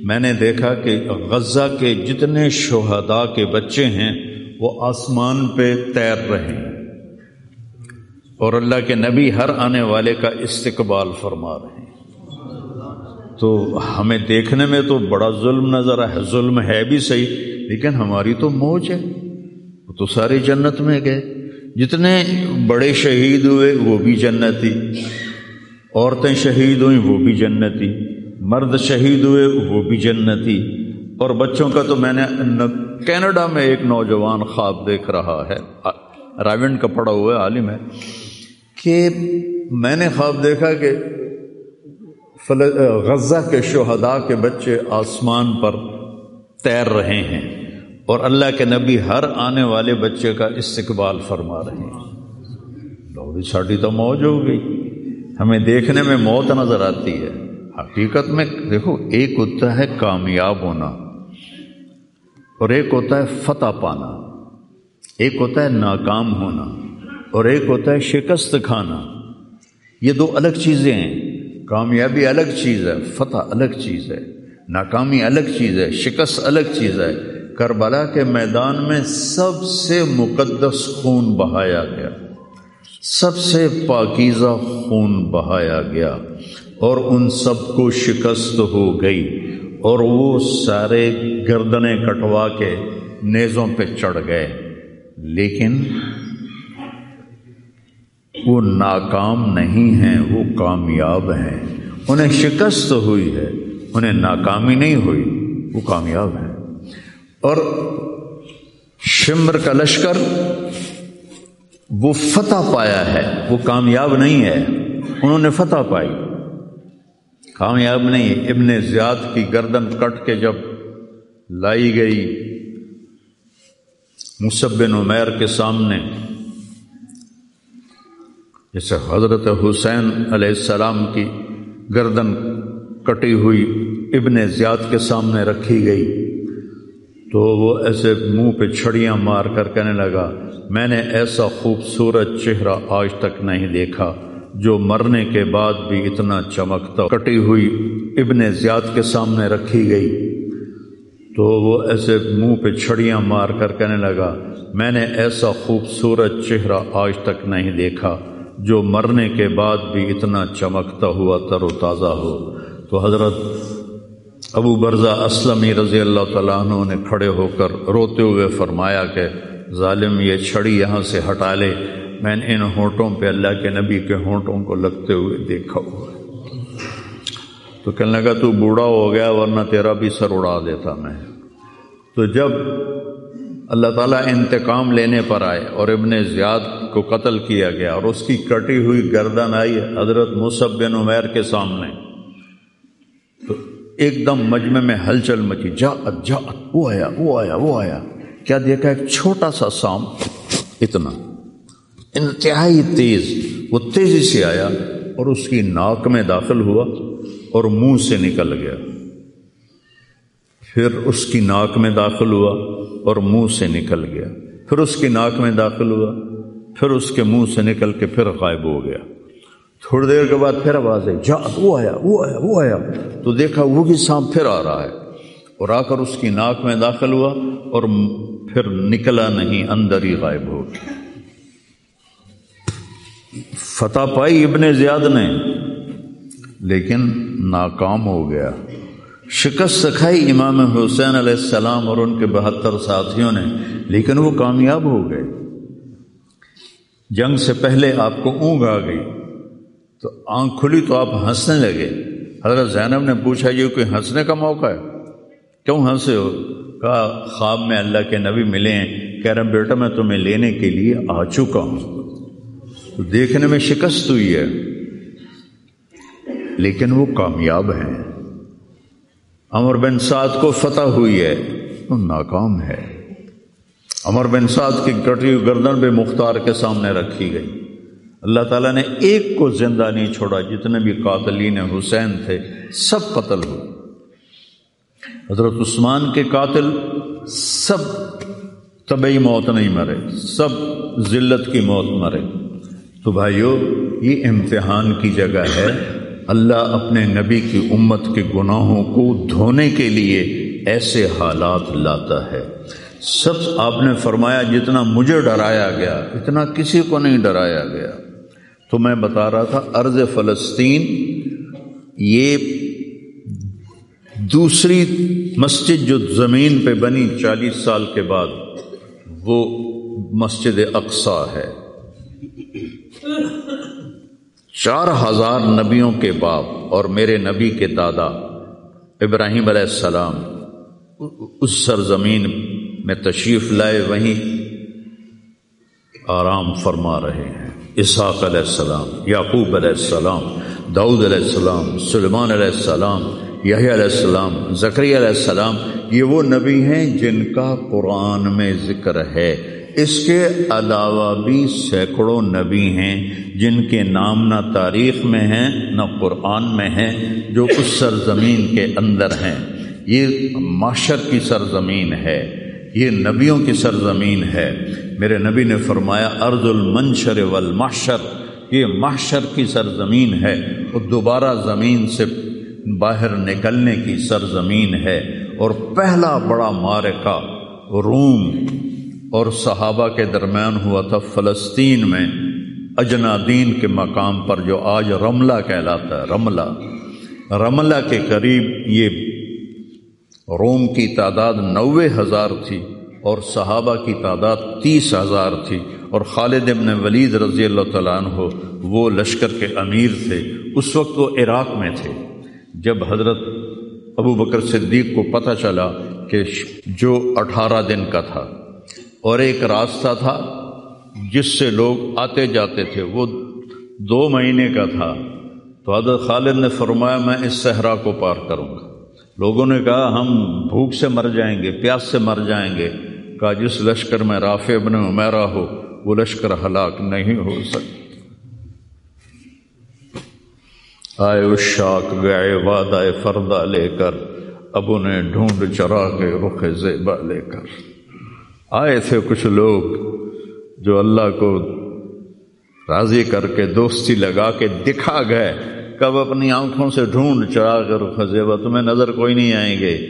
میں نے دیکھا کہ غزہ کے جتنے شہداء کے بچے ہیں وہ آسمان پہ تیر رہے ہیں۔ اور اللہ کے نبی ہر آنے والے کا استقبال فرما رہے ہیں۔ تو ہمیں دیکھنے میں تو بڑا ظلم نظر ہے، ظلم ہے بھی صحیح، لیکن ہماری تو موج ہے۔ وہ تو سارے جنت میں گئے۔ جتنے بڑے شہید ہوئے وہ بھی جنتی، عورتیں شہید ہوئیں وہ بھی جنتی۔ مرد شہید ہوئے، وہ بھی جنتی۔ اور بچوں کا تو میں نے کینیڈا میں ایک نوجوان خواب دیکھ رہا ہے۔ راونڈ کا پڑا ہوا ہے عالم ہے کہ میں نے خواب دیکھا کہ غزہ کے شہداء کے بچے آسمان پر تیر رہے ہیں اور اللہ کے نبی ہر آنے والے بچے کا استقبال فرما رہے ہیں۔ لوگ ساڑھی تو موج ہو گئی۔ ہمیں دیکھنے میں موت نظر آتی ہے۔ حقیقت میں دیکھو، ایک ہوتا ہے کامیاب ہونا اور ایک ہوتا ہے فتح پانا۔ ایک ہوتا ہے ناکام ہونا اور ایک ہوتا ہے شکست کھانا۔ یہ دو الگ چیزیں ہیں۔ کامیابی الگ چیز ہے، فتح الگ چیز ہے۔ ناکامی الگ چیز ہے، شکست الگ چیز ہے۔ کربلا کے میدان میں سب سے مقدس خون بہایا گیا۔ سب سے پاکیزہ خون بہایا گیا۔ اور ان سب کو شکست ہو گئی اور وہ سارے گردنیں کٹوا کے نیزوں پہ چڑھ گئے۔ لیکن وہ ناکام نہیں ہیں، وہ کامیاب ہیں۔ انہیں شکست ہوئی ہے، انہیں ناکامی نہیں ہوئی، وہ کامیاب ہیں۔ اور شمر کا لشکر وہ فتح پایا ہے، وہ کامیاب نہیں ہے۔ انہوں نے فتح پائی۔ کامیاب نہیں، ابن زیاد کی گردن کٹ کے جب لائی گئی مصب عمیر کے سامنے، جیسے حضرت حسین علیہ السلام کی گردن کٹی ہوئی ابن زیاد کے سامنے رکھی گئی، تو وہ ایسے منہ پہ چھڑیاں مار کر کہنے لگا، میں نے ایسا خوبصورت چہرہ آج تک نہیں دیکھا۔ جو مرنے کے بعد بھی اتنا چمکتا کٹی ہوئی ابن زیاد کے سامنے رکھی گئی۔ تو وہ ایسے منہ پہ چھڑیاں مار کر کہنے لگا، میں نے ایسا خوبصورت چہرہ آج تک نہیں دیکھا جو مرنے کے بعد بھی اتنا چمکتا ہوا تر و تازہ ہو۔ تو حضرت ابو برزہ اسلمی رضی اللہ تعالیٰ عنہ نے کھڑے ہو کر روتے ہوئے فرمایا کہ، ظالم یہ چھڑی یہاں سے ہٹا لے۔ میں نے ان ہونٹوں پہ اللہ کے نبی کے ہونٹوں کو لگتے ہوئے دیکھا ہوا تو کہنے لگا، تو بوڑھا ہو گیا ورنہ تیرا بھی سر اڑا دیتا میں۔ تو جب اللہ تعالیٰ انتقام لینے پر آئے اور ابن زیاد کو قتل کیا گیا اور اس کی کٹی ہوئی گردن آئی حضرت مصب بن عمیر کے سامنے، تو ایک دم مجمع میں ہلچل مچی، جا جا وہ آیا وہ آیا وہ آیا۔ کیا دیکھا ایک چھوٹا سا سام؟ اتنا۔ انتہائی تیز، وہ تیزی سے آیا اور اس کی ناک میں داخل ہوا اور منہ سے نکل گیا۔ پھر اس کی ناک میں داخل ہوا اور منہ سے نکل گیا۔ پھر اس کی ناک میں داخل ہوا، پھر اس کے منہ سے نکل کے پھر غائب ہو گیا۔ تھوڑی دیر کے بعد پھر آواز ہے جا، وہ آیا وہ آیا وہ آیا تو دیکھا وہ بھی سانپ پھر آ رہا ہے۔ اور آ کر اس کی ناک میں داخل ہوا اور پھر نکلا نہیں، اندر ہی غائب ہو گیا۔ فتح پائی ابن زیاد نے، لیکن ناکام ہو گیا۔ شکست سکھائی امام حسین علیہ السلام اور ان کے بہتر ساتھیوں نے، لیکن وہ کامیاب ہو گئے۔ جنگ سے پہلے آپ کو اونگ آ گئی، تو آنکھ کھلی تو آپ ہنسنے لگے۔ حضرت زینب نے پوچھا، یہ کوئی ہنسنے کا موقع ہے؟ کیوں ہنسے ہو؟ کہا، خواب میں اللہ کے نبی ملے ہیں، کہہ رہے بیٹا، میں تمہیں لینے کے لیے آ چکا ہوں۔ تو دیکھنے میں شکست ہوئی ہے، لیکن وہ کامیاب ہیں۔ امر بن سعد کو فتح ہوئی ہے، وہ ناکام ہے۔ امر بن سعد کی کٹی گردن بے مختار کے سامنے رکھی گئی۔ اللہ تعالیٰ نے ایک کو زندہ نہیں چھوڑا، جتنے بھی قاتلین حسین تھے، سب قتل ہوئے۔ حضرت عثمان کے قاتل سب طبعی موت نہیں مرے، سب ذلت کی موت مرے۔ تو بھائیو، یہ امتحان کی جگہ ہے۔ اللہ اپنے نبی کی امت کے گناہوں کو دھونے کے لیے ایسے حالات لاتا ہے۔ سب آپ نے فرمایا، جتنا مجھے ڈرایا گیا، اتنا کسی کو نہیں ڈرایا گیا۔ تو میں بتا رہا تھا ارض فلسطین، یہ دوسری مسجد جو زمین پہ بنی چالیس سال کے بعد، وہ مسجد اقسا ہے۔ چار ہزار نبیوں کے باپ اور میرے نبی کے دادا ابراہیم علیہ السلام اس سرزمین میں تشریف لائے وہیں آرام فرما رہے ہیں۔ اسحاق علیہ السلام، یعقوب علیہ السلام، داؤد علیہ السلام سلمان علیہ السلام یہ علیہ السلام زکری علیہ السلام، یہ وہ نبی ہیں جن کا قرآن میں ذکر ہے۔ اس کے علاوہ بھی سینکڑوں نبی ہیں جن کے نام نہ تاریخ میں ہیں، نہ قرآن میں ہیں، جو اس سرزمین کے اندر ہیں۔ یہ معاشر کی سرزمین ہے، یہ نبیوں کی سرزمین ہے۔ میرے نبی نے فرمایا ارض المنشر والمحشر، یہ محشر کی سرزمین ہے۔ اور دوبارہ زمین سے باہر نکلنے کی سرزمین ہے۔ اور پہلا بڑا مارکہ روم اور صحابہ کے درمیان ہوا تھا فلسطین میں، اجنادین کے مقام پر جو آج رملہ کہلاتا ہے، رملہ۔ رملہ کے قریب یہ روم کی تعداد نوے ہزار تھی اور صحابہ کی تعداد تیس ہزار تھی۔ اور خالد ابن ولید رضی اللہ تعالیٰ عنہ وہ لشکر کے امیر تھے، اس وقت وہ عراق میں تھے۔ جب حضرت ابو بکر صدیق کو پتہ چلا کہ جو اٹھارہ دن کا تھا۔ اور ایک راستہ تھا جس سے لوگ آتے جاتے تھے، وہ دو مہینے کا تھا۔ تو حضرت خالد نے فرمایا، میں اس صحرا کو پار کروں گا۔ لوگوں نے کہا، ہم بھوک سے مر جائیں گے، پیاس سے مر جائیں گے۔ کہا، جس لشکر میں رافع ابن عمیرہ ہو، وہ لشکر ہلاک نہیں ہو سکتا۔ آئے اس شاک گئے، وعدہ فردہ لے کر اب انہیں ڈھونڈ چرا کے رخ زیبا لے کر۔ آئے تھے کچھ لوگ جو اللہ کو راضی کر کے دوستی لگا کے دکھا گئے۔ کب اپنی آنکھوں سے ڈھونڈ چڑھا کر خزیبہ، تمہیں نظر کوئی نہیں آئیں گے۔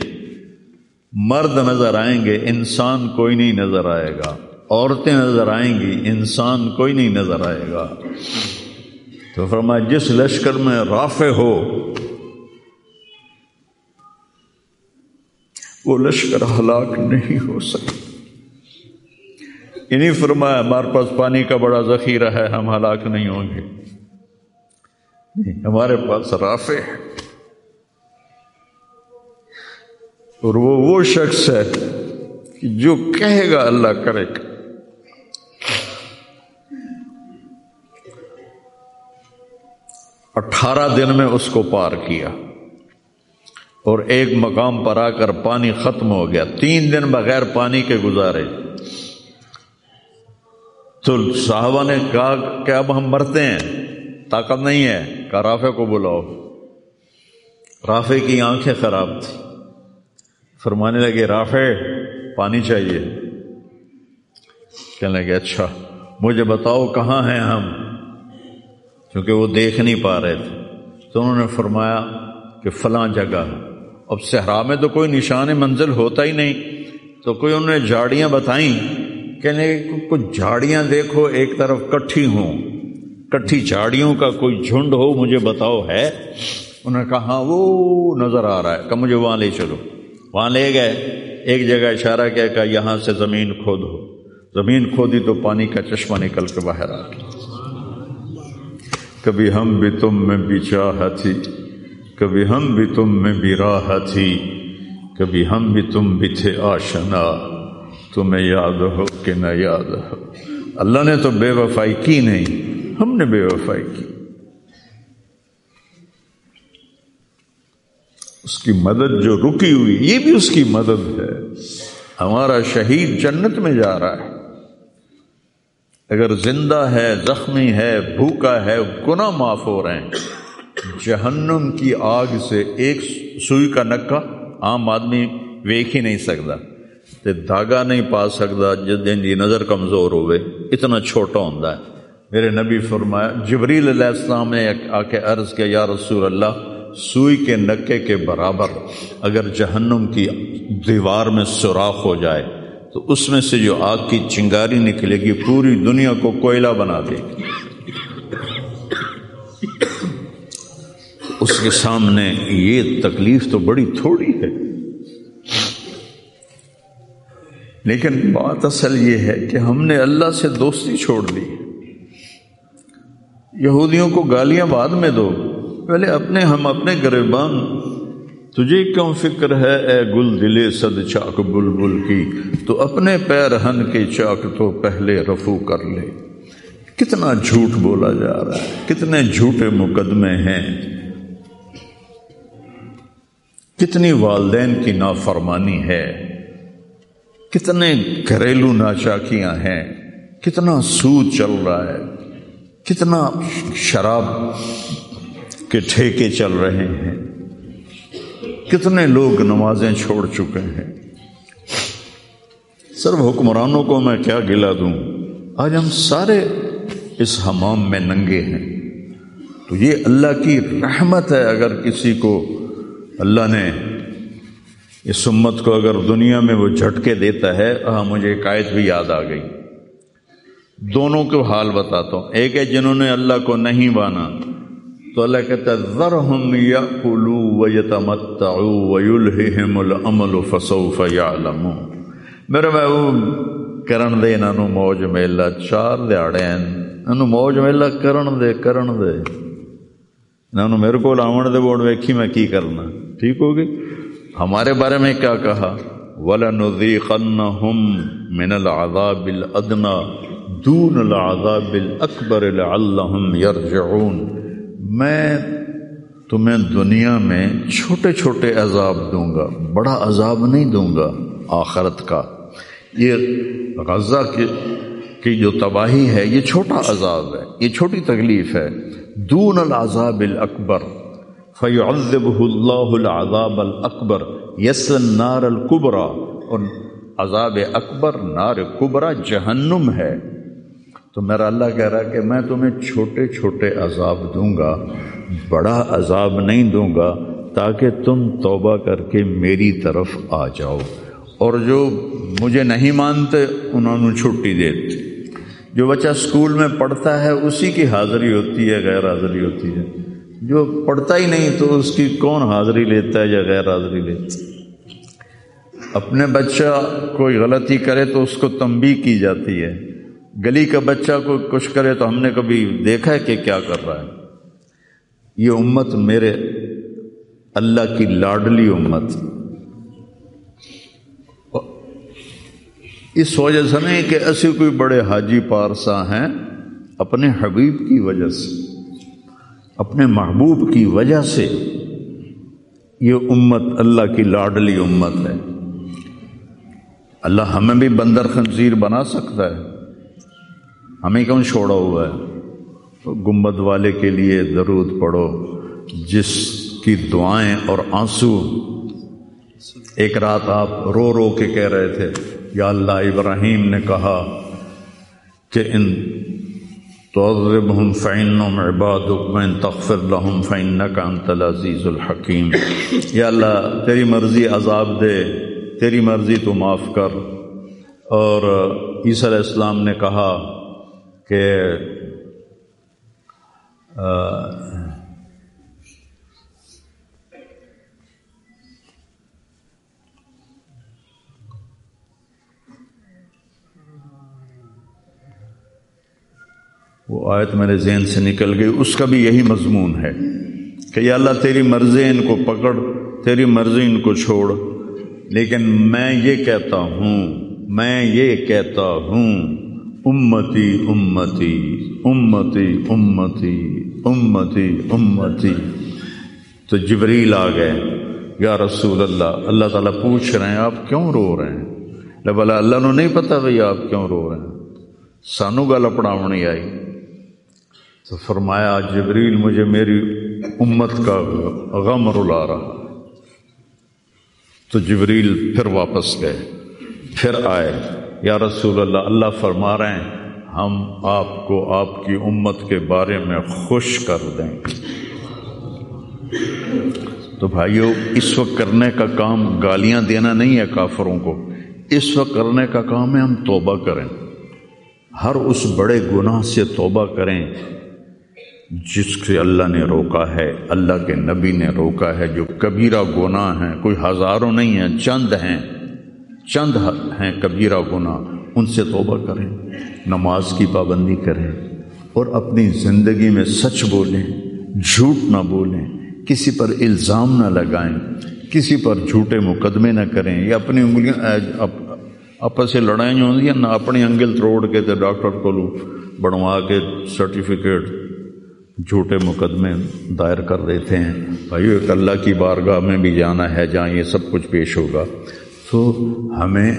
مرد نظر آئیں گے، انسان کوئی نہیں نظر آئے گا۔ عورتیں نظر آئیں گی، انسان کوئی نہیں نظر آئے گا۔ تو فرمایا، جس لشکر میں رافع ہو، وہ لشکر ہلاک نہیں ہو سکتا۔ انہیں فرمایا، ہمارے پاس پانی کا بڑا ذخیرہ ہے، ہم ہلاک نہیں ہوں گے۔ نہیں، ہمارے پاس رافع ہے اور وہ وہ شخص ہے کہ جو کہے گا اللہ کرے گا۔ اٹھارہ دن میں اس کو پار کیا۔ اور ایک مقام پر آ کر پانی ختم ہو گیا۔ تین دن بغیر پانی کے گزارے۔ تو صاحبہ نے کہا کہ اب ہم مرتے ہیں، طاقت نہیں ہے، کہا رافع کو بلاؤ۔ رافع کی آنکھیں خراب تھی فرمانے لگے، رافع، پانی چاہیے۔ کہنے لگے اچھا مجھے بتاؤ کہاں ہیں ہم؟ کیونکہ وہ دیکھ نہیں پا رہے تھے۔ تو انہوں نے فرمایا کہ فلاں جگہ۔ اب صحرا میں تو کوئی نشان منزل ہوتا ہی نہیں۔ تو کوئی انہوں نے جھاڑیاں بتائیں کہنے کچھ جھاڑیاں دیکھو، ایک طرف کٹھی ہوں۔ کٹھی جھاڑیوں کا کوئی جھنڈ ہو، مجھے بتاؤ ہے۔ انہوں نے کہا ہاں وہ نظر آ رہا ہے۔ کہ مجھے وہاں لے چلو۔ وہاں لے گئے۔ ایک جگہ اشارہ کیا کہ یہاں سے زمین کھود ہو زمین کھودی تو پانی کا چشمہ نکل کے باہر آ گیا۔ کبھی ہم بھی تم میں بھی چاہ تھی، کبھی ہم بھی تم میں بھی راہ تھی، کبھی ہم بھی تم بھی تھے آشنا۔ تمہیں یاد ہو کہ نہ یاد ہو۔ اللہ نے تو بے وفائی کی نہیں، ہم نے بے وفائی کی۔ اس کی مدد جو رکی ہوئی، یہ بھی اس کی مدد ہے۔ ہمارا شہید جنت میں جا رہا ہے۔ اگر زندہ ہے، زخمی ہے، بھوکا ہے گنا معاف ہو رہے ہیں۔ جہنم کی آگ سے ایک سوئی کا نکا عام آدمی ویک ہی نہیں سکتا۔ تے دھاگا نہیں پا سکتا جس کی نظر کمزور ہوئے اتنا چھوٹا ہوں میرے نبی فرمایا، جبریل علیہ السلام نے آ کے عرض کیا، یا رسول اللہ، سوئی کے نکے کے برابر اگر جہنم کی دیوار میں سوراخ ہو جائے، تو اس میں سے جو آگ کی چنگاری نکلے گی، پوری دنیا کو کوئلہ بنا دے گی۔ اس کے سامنے یہ تکلیف تو بڑی تھوڑی ہے۔ لیکن بات اصل یہ ہے کہ ہم نے اللہ سے دوستی چھوڑ دی۔ یہودیوں کو گالیاں بعد میں دو۔ پہلے اپنے ہم اپنے گریبان، تجھے کیوں فکر ہے اے گل دلے صد چاک بل بل کی؟ تو اپنے پیر ہن کے چاک تو پہلے رفو کر لے۔ کتنا جھوٹ بولا جا رہا ہے، کتنے جھوٹے مقدمے ہیں۔ کتنی والدین کی نافرمانی ہے۔ کتنے گھریلو ناچاکیاں ہیں، کتنا سود چل رہا ہے، کتنا شراب کے ٹھیکے چل رہے ہیں، کتنے لوگ نمازیں چھوڑ چکے ہیں۔ سر، حکمرانوں کو میں کیا گلا دوں؟ آج ہم سارے اس حمام میں ننگے ہیں۔ تو یہ اللہ کی رحمت ہے، اگر کسی کو اللہ نے اس امت کو اگر دنیا میں وہ جھٹکے دیتا ہے ہاں مجھے ایک آیت بھی یاد آ گئی۔ دونوں کو حال بتاتا ہوں۔ ایک ہے جنہوں نے اللہ کو نہیں بانا تو اللہ کہتا ہے، ذرہم یاکلوا ویتمتعوا ویلہہم العمل فسوف یعلمون۔ میرے محبوب، کرن دے، انہاں نو موج میلا چار دیہڑے ہیں۔ انہوں موج میلا کرن دے کرن دے۔ انہوں میرے کو آون دے بوڑ ویکھی میں کی کرنا؟ ٹھیک ہوگی ہمارے بارے میں کیا کہا؟ وَلَنُذِيقَنَّهُمْ مِنَ الْعَذَابِ الْأَدْنَى دُونَ الْعَذَابِ الْأَكْبَرِ لَعَلَّهُمْ يَرْجِعُونَ۔ میں تمہیں دنیا میں چھوٹے چھوٹے عذاب دوں گا، بڑا عذاب نہیں دوں گا آخرت کا۔ یہ غزہ کی جو تباہی ہے، یہ چھوٹا عذاب ہے، یہ چھوٹی تکلیف ہے۔ دون العذاب الاکبر فیعذبہ اللہ العذاب الاکبر یس نار القبرا اور عذاب اکبر، نار کبرا جہنم ہے. تو میرا اللہ کہہ رہا کہ میں تمہیں چھوٹے چھوٹے عذاب دوں گا، بڑا عذاب نہیں دوں گا، تاکہ تم توبہ کر کے میری طرف آ جاؤ. اور جو مجھے نہیں مانتے، انہوں نے چھٹی دیتے جو بچہ اسکول میں پڑھتا ہے، اسی کی حاضری ہوتی ہے، غیر حاضری ہوتی ہے. جو پڑھتا ہی نہیں تو اس کی کون حاضری لیتا ہے یا غیر حاضری لیتا ہے؟ اپنے بچہ کوئی غلطی کرے تو اس کو تنبیہ کی جاتی ہے۔ گلی کا بچہ کو کچھ کرے تو ہم نے کبھی دیکھا ہے کہ کیا کر رہا ہے؟ یہ امت میرے اللہ کی لاڈلی امت۔ اس وجہ سے نہیں کہ ایسے کوئی بڑے حاجی پارسا ہیں، اپنے حبیب کی وجہ سے۔ اپنے محبوب کی وجہ سے یہ امت اللہ کی لاڈلی امت ہے۔ اللہ ہمیں بھی بندر خنزیر بنا سکتا ہے۔ ہمیں کیوں چھوڑا ہوا ہے؟ گنبد والے کے لیے درود پڑھو۔ جس کی دعائیں اور آنسو ایک رات آپ رو رو کے کہہ رہے تھے، یا اللہ ابراہیم نے کہا کہ ان تو فإنهم عبادك، وإن تغفر لهم فإنك أنت العزيز الحکیم یا اللہ، تیری مرضی عذاب دے، تیری مرضی تو معاف کر۔ اور عیسی علیہ السلام نے کہا کہ وہ آیت میرے ذہن سے نکل گئی۔ اس کا بھی یہی مضمون ہے کہ یا اللہ، تیری مرضی ان کو پکڑ، تیری مرضی ان کو چھوڑ۔ لیکن میں یہ کہتا ہوں، میں یہ کہتا ہوں، امتی امتی امتی امتی امتی امتی۔ تو جبریل آ گئے۔ یا رسول اللہ اللہ تعالیٰ پوچھ رہے ہیں، آپ کیوں رو رہے ہیں؟ بلا اللہ نے نہیں پتا بھائی آپ کیوں رو رہے ہیں۔ سانو گل اپناونی آئی۔ تو فرمایا، جبریل مجھے میری امت کا غم رلا رہا۔ تو جبریل پھر واپس گئے، پھر آئے۔ یا رسول اللہ اللہ فرما رہے ہیں، ہم آپ کو آپ کی امت کے بارے میں خوش کر دیں۔ تو بھائیو، اس وقت کرنے کا کام گالیاں دینا نہیں ہے کافروں کو۔ اس وقت کرنے کا کام ہے ہم توبہ کریں۔ ہر اس بڑے گناہ سے توبہ کریں جس سے اللہ نے روکا ہے، اللہ کے نبی نے روکا ہے، جو کبیرہ گناہ ہیں، کوئی ہزاروں نہیں ہیں، چند ہیں چند ہیں کبیرہ گناہ، ان سے توبہ کریں، نماز کی پابندی کریں اور اپنی زندگی میں سچ بولیں، جھوٹ نہ بولیں، کسی پر الزام نہ لگائیں، کسی پر جھوٹے مقدمے نہ کریں، یا اپنی انگلیاں آپس سے لڑائیں جو ہیں نہ، اپنی انگل توڑ کے تو ڈاکٹر کو بنوا کے سرٹیفکیٹ جھوٹے مقدمے دائر کر دیتے ہیں۔ بھائی ایک اللہ کی بارگاہ میں بھی جانا ہے، جہاں یہ سب کچھ پیش ہوگا۔ تو ہمیں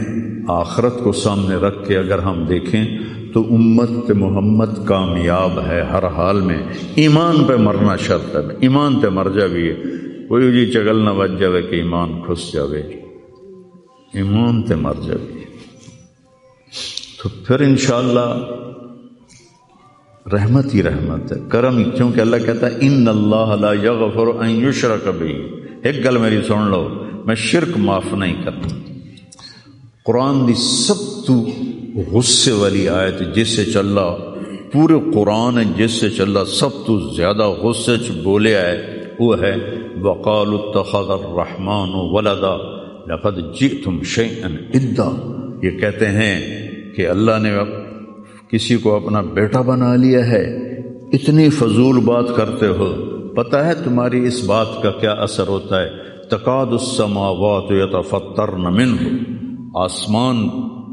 آخرت کو سامنے رکھ کے اگر ہم دیکھیں تو امت محمد کامیاب ہے ہر حال میں۔ ایمان پہ مرنا شرط ہے۔ ایمان پہ مر جائے کوئی جی چگل نہ بچ جائے کہ ایمان کھس جائے ایمان پہ مر جائے تو پھر انشاءاللہ رحمت ہی رحمت ہے۔ کرم کیونکہ اللہ کہتا ہے، ان اللہ لا یغفر ان یشرک بھی ایک گل میری سن لو، میں شرک معاف نہیں کرتا۔ قرآن دی سب تو غصے والی آیت جس سے چل رہا، پورے قرآن جس سے چل رہا، سب تو زیادہ غصے چ بولے آئے، وہ ہے وقال اتخذ الرحمن ولدا۔ لقد جئتم شيئا ادا یہ کہتے ہیں کہ اللہ نے کسی کو اپنا بیٹا بنا لیا ہے۔ اتنی فضول بات کرتے ہو۔ پتہ ہے تمہاری اس بات کا کیا اثر ہوتا ہے؟ تقاد السماوات یتفطرن منه۔ آسمان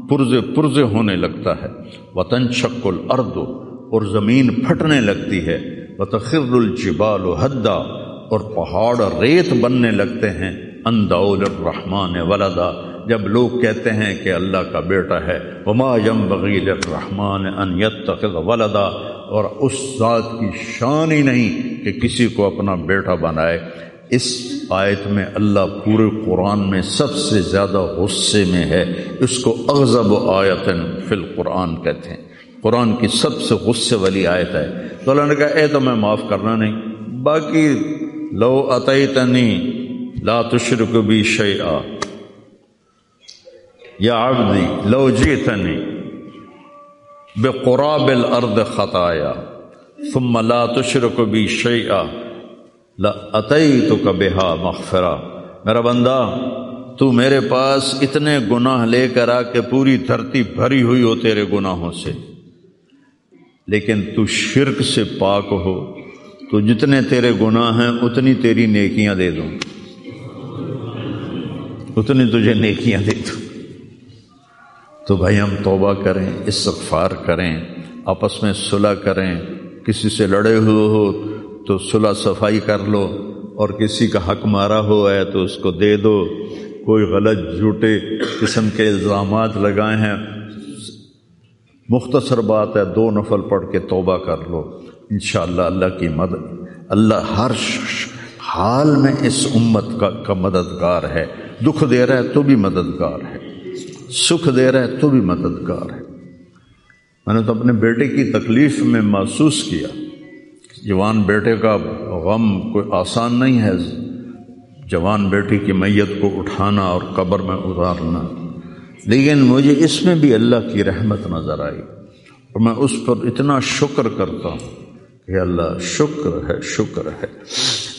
پرزے پرزے ہونے لگتا ہے۔ وطن شک الارض اور زمین پھٹنے لگتی ہے۔ وتخر الجبال حدا۔ اور پہاڑ ریت بننے لگتے ہیں۔ اندول الرحمن ولدا۔ جب لوگ کہتے ہیں کہ اللہ کا بیٹا ہے، وما یم بغیر الرحمٰن ان یتخذ ولدا، اور اس ذات کی شان ہی نہیں کہ کسی کو اپنا بیٹا بنائے۔ اس آیت میں اللہ پورے قرآن میں سب سے زیادہ غصے میں ہے۔ اس کو اغضب آیت فی القرآن کہتے ہیں۔ قرآن کی سب سے غصے والی آیت ہے۔ تو اللہ نے کہا، اے تو میں معاف کرنا نہیں، باقی لو عطیتنی لا تشرک بھی شیئا۔ یا عبدی، لو جیتنی بے قراب الارض خطایا، ثم لا تشرک بھی شیئا عطئی تو کبا مغفرہ میرا بندہ، تو میرے پاس اتنے گناہ لے کر آ کے پوری دھرتی بھری ہوئی ہو تیرے گناہوں سے۔ لیکن تو شرک سے پاک ہو، تو جتنے تیرے گناہ ہیں، اتنی تیری نیکیاں دے دوں۔ اتنی تجھے نیکیاں دے دوں۔ تو بھائی ہم توبہ کریں، استغفار کریں، آپس میں صلح کریں۔ کسی سے لڑے ہوئے ہو تو صلح صفائی کر لو، اور کسی کا حق مارا ہو ہے تو اس کو دے دو۔ کوئی غلط جھوٹے قسم کے الزامات لگائے ہیں، مختصر بات ہے، دو نفل پڑھ کے توبہ کر لو۔ انشاءاللہ اللہ کی مدد، اللہ ہر حال میں اس امت کا کا مددگار ہے۔ دکھ دے رہا ہے تو بھی مددگار ہے۔ سکھ دے رہا ہے تو بھی مددگار ہے۔ میں نے تو اپنے بیٹے کی تکلیف میں محسوس کیا۔ جوان بیٹے کا غم کوئی آسان نہیں ہے۔ جوان بیٹی کی میت کو اٹھانا اور قبر میں اتارنا۔ لیکن مجھے اس میں بھی اللہ کی رحمت نظر آئی۔ اور میں اس پر اتنا شکر کرتا ہوں کہ اللہ شکر ہے شکر ہے۔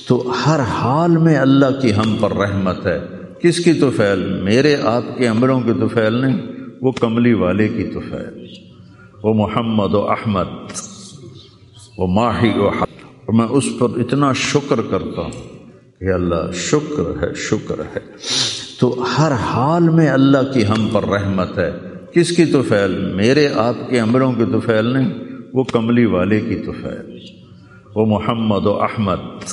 تو ہر حال میں اللہ کی ہم پر رحمت ہے۔ کس کی تو فعل؟ میرے آپ کے عملوں کی تو فعل نہیں، وہ کملی والے کی تو فعل۔ وہ محمد و احمد، وہ ماہی و اور میں اس پر اتنا شکر کرتا ہوں کہ اللہ شکر ہے شکر ہے۔ تو ہر حال میں اللہ کی ہم پر رحمت ہے۔ کس کی تو فعل؟ میرے آپ کے عملوں کی تو فعل نہیں، وہ کملی والے کی تو فعل۔ وہ محمد و احمد،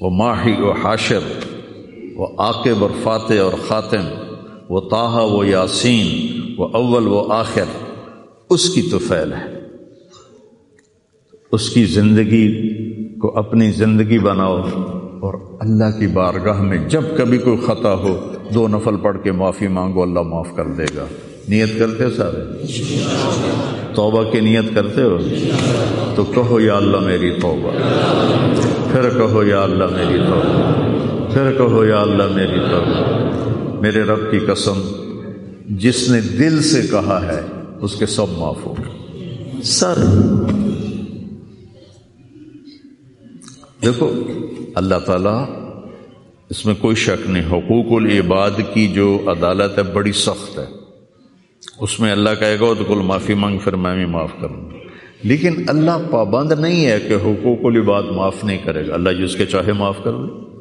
وہ ماہی و حاشر۔ وہ عاقب اور فاتح اور خاتم، وہ طاہا و یاسین، وہ اول و آخر، اس کی تو فعل ہے۔ اس کی زندگی کو اپنی زندگی بناؤ اور اللہ کی بارگاہ میں جب کبھی کوئی خطا ہو، دو نفل پڑھ کے معافی مانگو، اللہ معاف کر دے گا۔ نیت کرتے سارے؟ توبہ کی نیت کرتے ہو؟ تو کہو یا اللہ میری توبہ۔ پھر کہو یا اللہ میری توبہ۔ پھر کہو یا اللہ میری توبہ میرے رب کی قسم جس نے دل سے کہا ہے اس کے سب معاف ہو سر۔ دیکھو اللہ تعالیٰ اس میں کوئی شک نہیں حقوق العباد کی جو عدالت ہے بڑی سخت ہے۔ اس میں اللہ کہے گا تو کل معافی مانگ پھر میں بھی معاف کروں گا۔ لیکن اللہ پابند نہیں ہے کہ حقوق العباد معاف نہیں کرے گا۔ اللہ جس کے چاہے معاف کر دے۔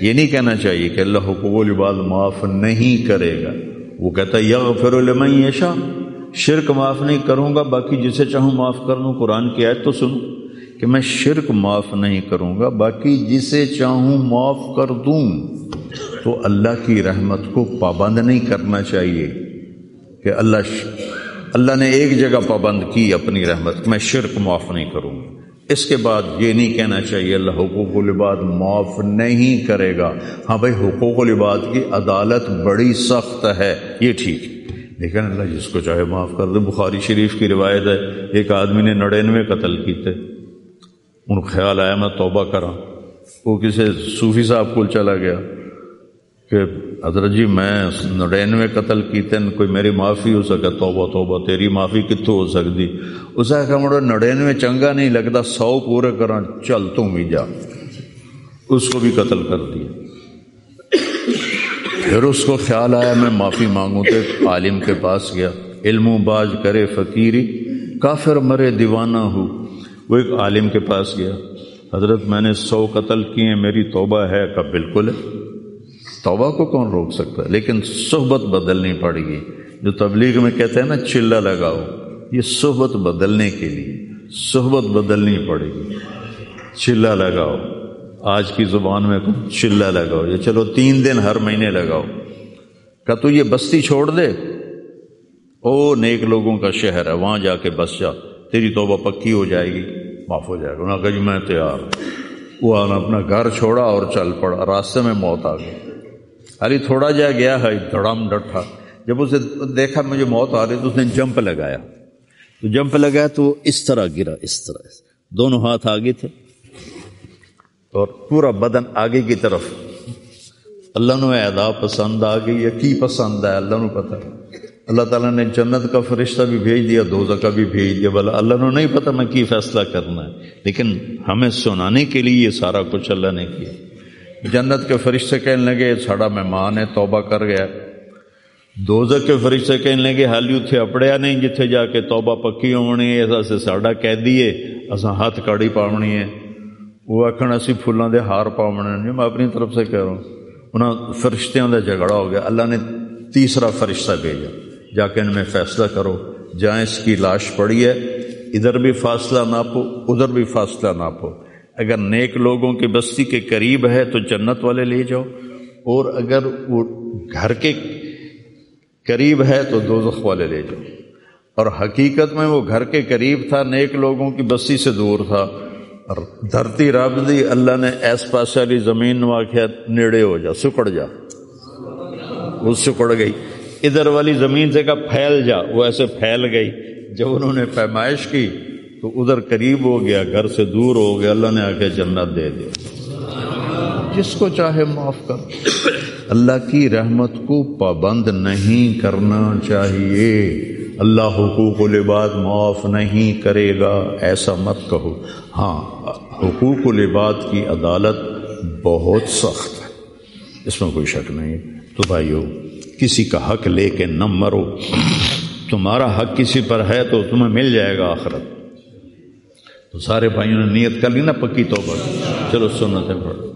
یہ نہیں کہنا چاہیے کہ اللہ حقوق العباد معاف نہیں کرے گا۔ وہ کہتا ہے یا پھر یشا شرک معاف نہیں کروں گا، باقی جسے چاہوں معاف کر لوں۔ قرآن کی آیت تو سنوں کہ میں شرک معاف نہیں کروں گا، باقی جسے چاہوں معاف کر دوں۔ تو اللہ کی رحمت کو پابند نہیں کرنا چاہیے کہ اللہ اللہ نے ایک جگہ پابند کی اپنی رحمت، میں شرک معاف نہیں کروں گا۔ اس کے بعد یہ نہیں کہنا چاہیے اللہ حقوق العباد معاف نہیں کرے گا۔ ہاں بھائی، حقوق العباد کی عدالت بڑی سخت ہے، یہ ٹھیک۔ لیکن اللہ جس کو چاہے معاف کر دے۔ بخاری شریف کی روایت ہے، ایک آدمی نے نڑینوے قتل کیتے۔ ان خیال آیا میں توبہ کرا وہ کسی صوفی صاحب کو چلا گیا۔ کہ حضرت جی میں نڑینوے قتل کیتے کوئی میری معافی ہو سکے؟ توبہ توبہ، تیری معافی کتوں ہو سکتی اسے کہا مڑا نڑینوے چنگا نہیں لگتا، سو پورے کرا چل تم بھی جا۔ اس کو بھی قتل کر دیا۔ پھر اس کو خیال آیا، میں معافی مانگوں تو عالم کے پاس گیا۔ علم و باز کرے فقیری، کافر مرے دیوانہ ہوں وہ ایک عالم کے پاس گیا۔ حضرت، میں نے سو قتل کیے میری توبہ ہے، کب بالکل ہے؟ توبہ کو کون روک سکتا ہے؟ لیکن صحبت بدلنی پڑے گی۔ جو تبلیغ میں کہتے ہیں نا چلا لگاؤ، یہ صحبت بدلنے کے لیے صحبت بدلنی پڑے گی۔ چلا لگاؤ۔ آج کی زبان میں چلہ لگاؤ۔ یا چلو تین دن ہر مہینے لگاؤ۔ کہ تو یہ بستی چھوڑ دے۔ او نیک لوگوں کا شہر ہے، وہاں جا کے بس جا۔ تیری توبہ پکی ہو جائے گی۔ معاف ہو جائے گا۔ انہوں نے کہا جی میں تیار وہ اپنا گھر چھوڑا اور چل پڑا۔ راستے میں موت آ گئی۔ ارے تھوڑا جا گیا ہے دھڑم ڈٹھا۔ جب اسے دیکھا مجھے موت آ رہی تو اس نے جمپ لگایا۔ تو جمپ لگایا تو اس طرح گرا، اس طرح۔ دونوں ہاتھ آگے تھے اور پورا بدن آگے کی طرف۔ اللہ نے ادا پسند آ گئی یا کی پسند ہے؟ اللہ نے پتا اللہ تعالیٰ نے جنت کا فرشتہ بھی بھیج دیا دوزہ کا بھی بھیج دیا۔ بلا اللہ نے نہیں پتا میں کی فیصلہ کرنا ہے، لیکن ہمیں سنانے کے لیے یہ سارا کچھ اللہ نے کیا۔ جنت کے فرشتے کہنے لگے ساڑا مہمان ہے، توبہ کر گیا۔ دوزہ کے فرشتے کہنے لگے حالی اتنے اپڑیا نہیں جتھے جا کے توبہ پکی ہونی ہے، ایسا سے ساڑا کہہ دیے اصا ہاتھ کاڑی پاونی ہے۔ وہ آخر اسی پھولوں دے ہار پاؤنے جو میں اپنی طرف سے کہہ رہا ہوں انہوں فرشتوں کا جھگڑا ہو گیا۔ اللہ نے تیسرا فرشتہ بھیجا، جا کے ان میں فیصلہ کرو۔ جہاں اس کی لاش پڑی ہے، ادھر بھی فاصلہ ناپو، ادھر بھی فاصلہ ناپو۔ اگر نیک لوگوں کی بستی کے قریب ہے تو جنت والے لے جاؤ، اور اگر وہ گھر کے قریب ہے تو دو والے لے جاؤ۔ اور حقیقت میں وہ گھر کے قریب تھا، نیک لوگوں کی بستی سے دور تھا۔ اور دھرتی رب دی، اللہ نے ایس پاس والی زمین واقع نیڑے ہو جا، سکڑ جا۔ وہ سکڑ گئی۔ ادھر والی زمین سے کہا، پھیل جا۔ وہ ایسے پھیل گئی جب انہوں نے پیمائش کی۔ تو ادھر قریب ہو گیا گھر سے دور ہو گیا اللہ نے آ کے جنت دے دیا۔ جس کو چاہے معاف کر۔ اللہ کی رحمت کو پابند نہیں کرنا چاہیے۔ اللہ حقوق العباد معاف نہیں کرے گا ایسا مت کہو۔ ہاں حقوق العباد کی عدالت بہت سخت ہے۔ اس میں کوئی شک نہیں۔ تو بھائیو کسی کا حق لے کے نہ مرو۔ تمہارا حق کسی پر ہے تو تمہیں مل جائے گا آخرت۔ تو سارے بھائیوں نے نیت کر لی نا پکی تو چلو سنتے پڑھو۔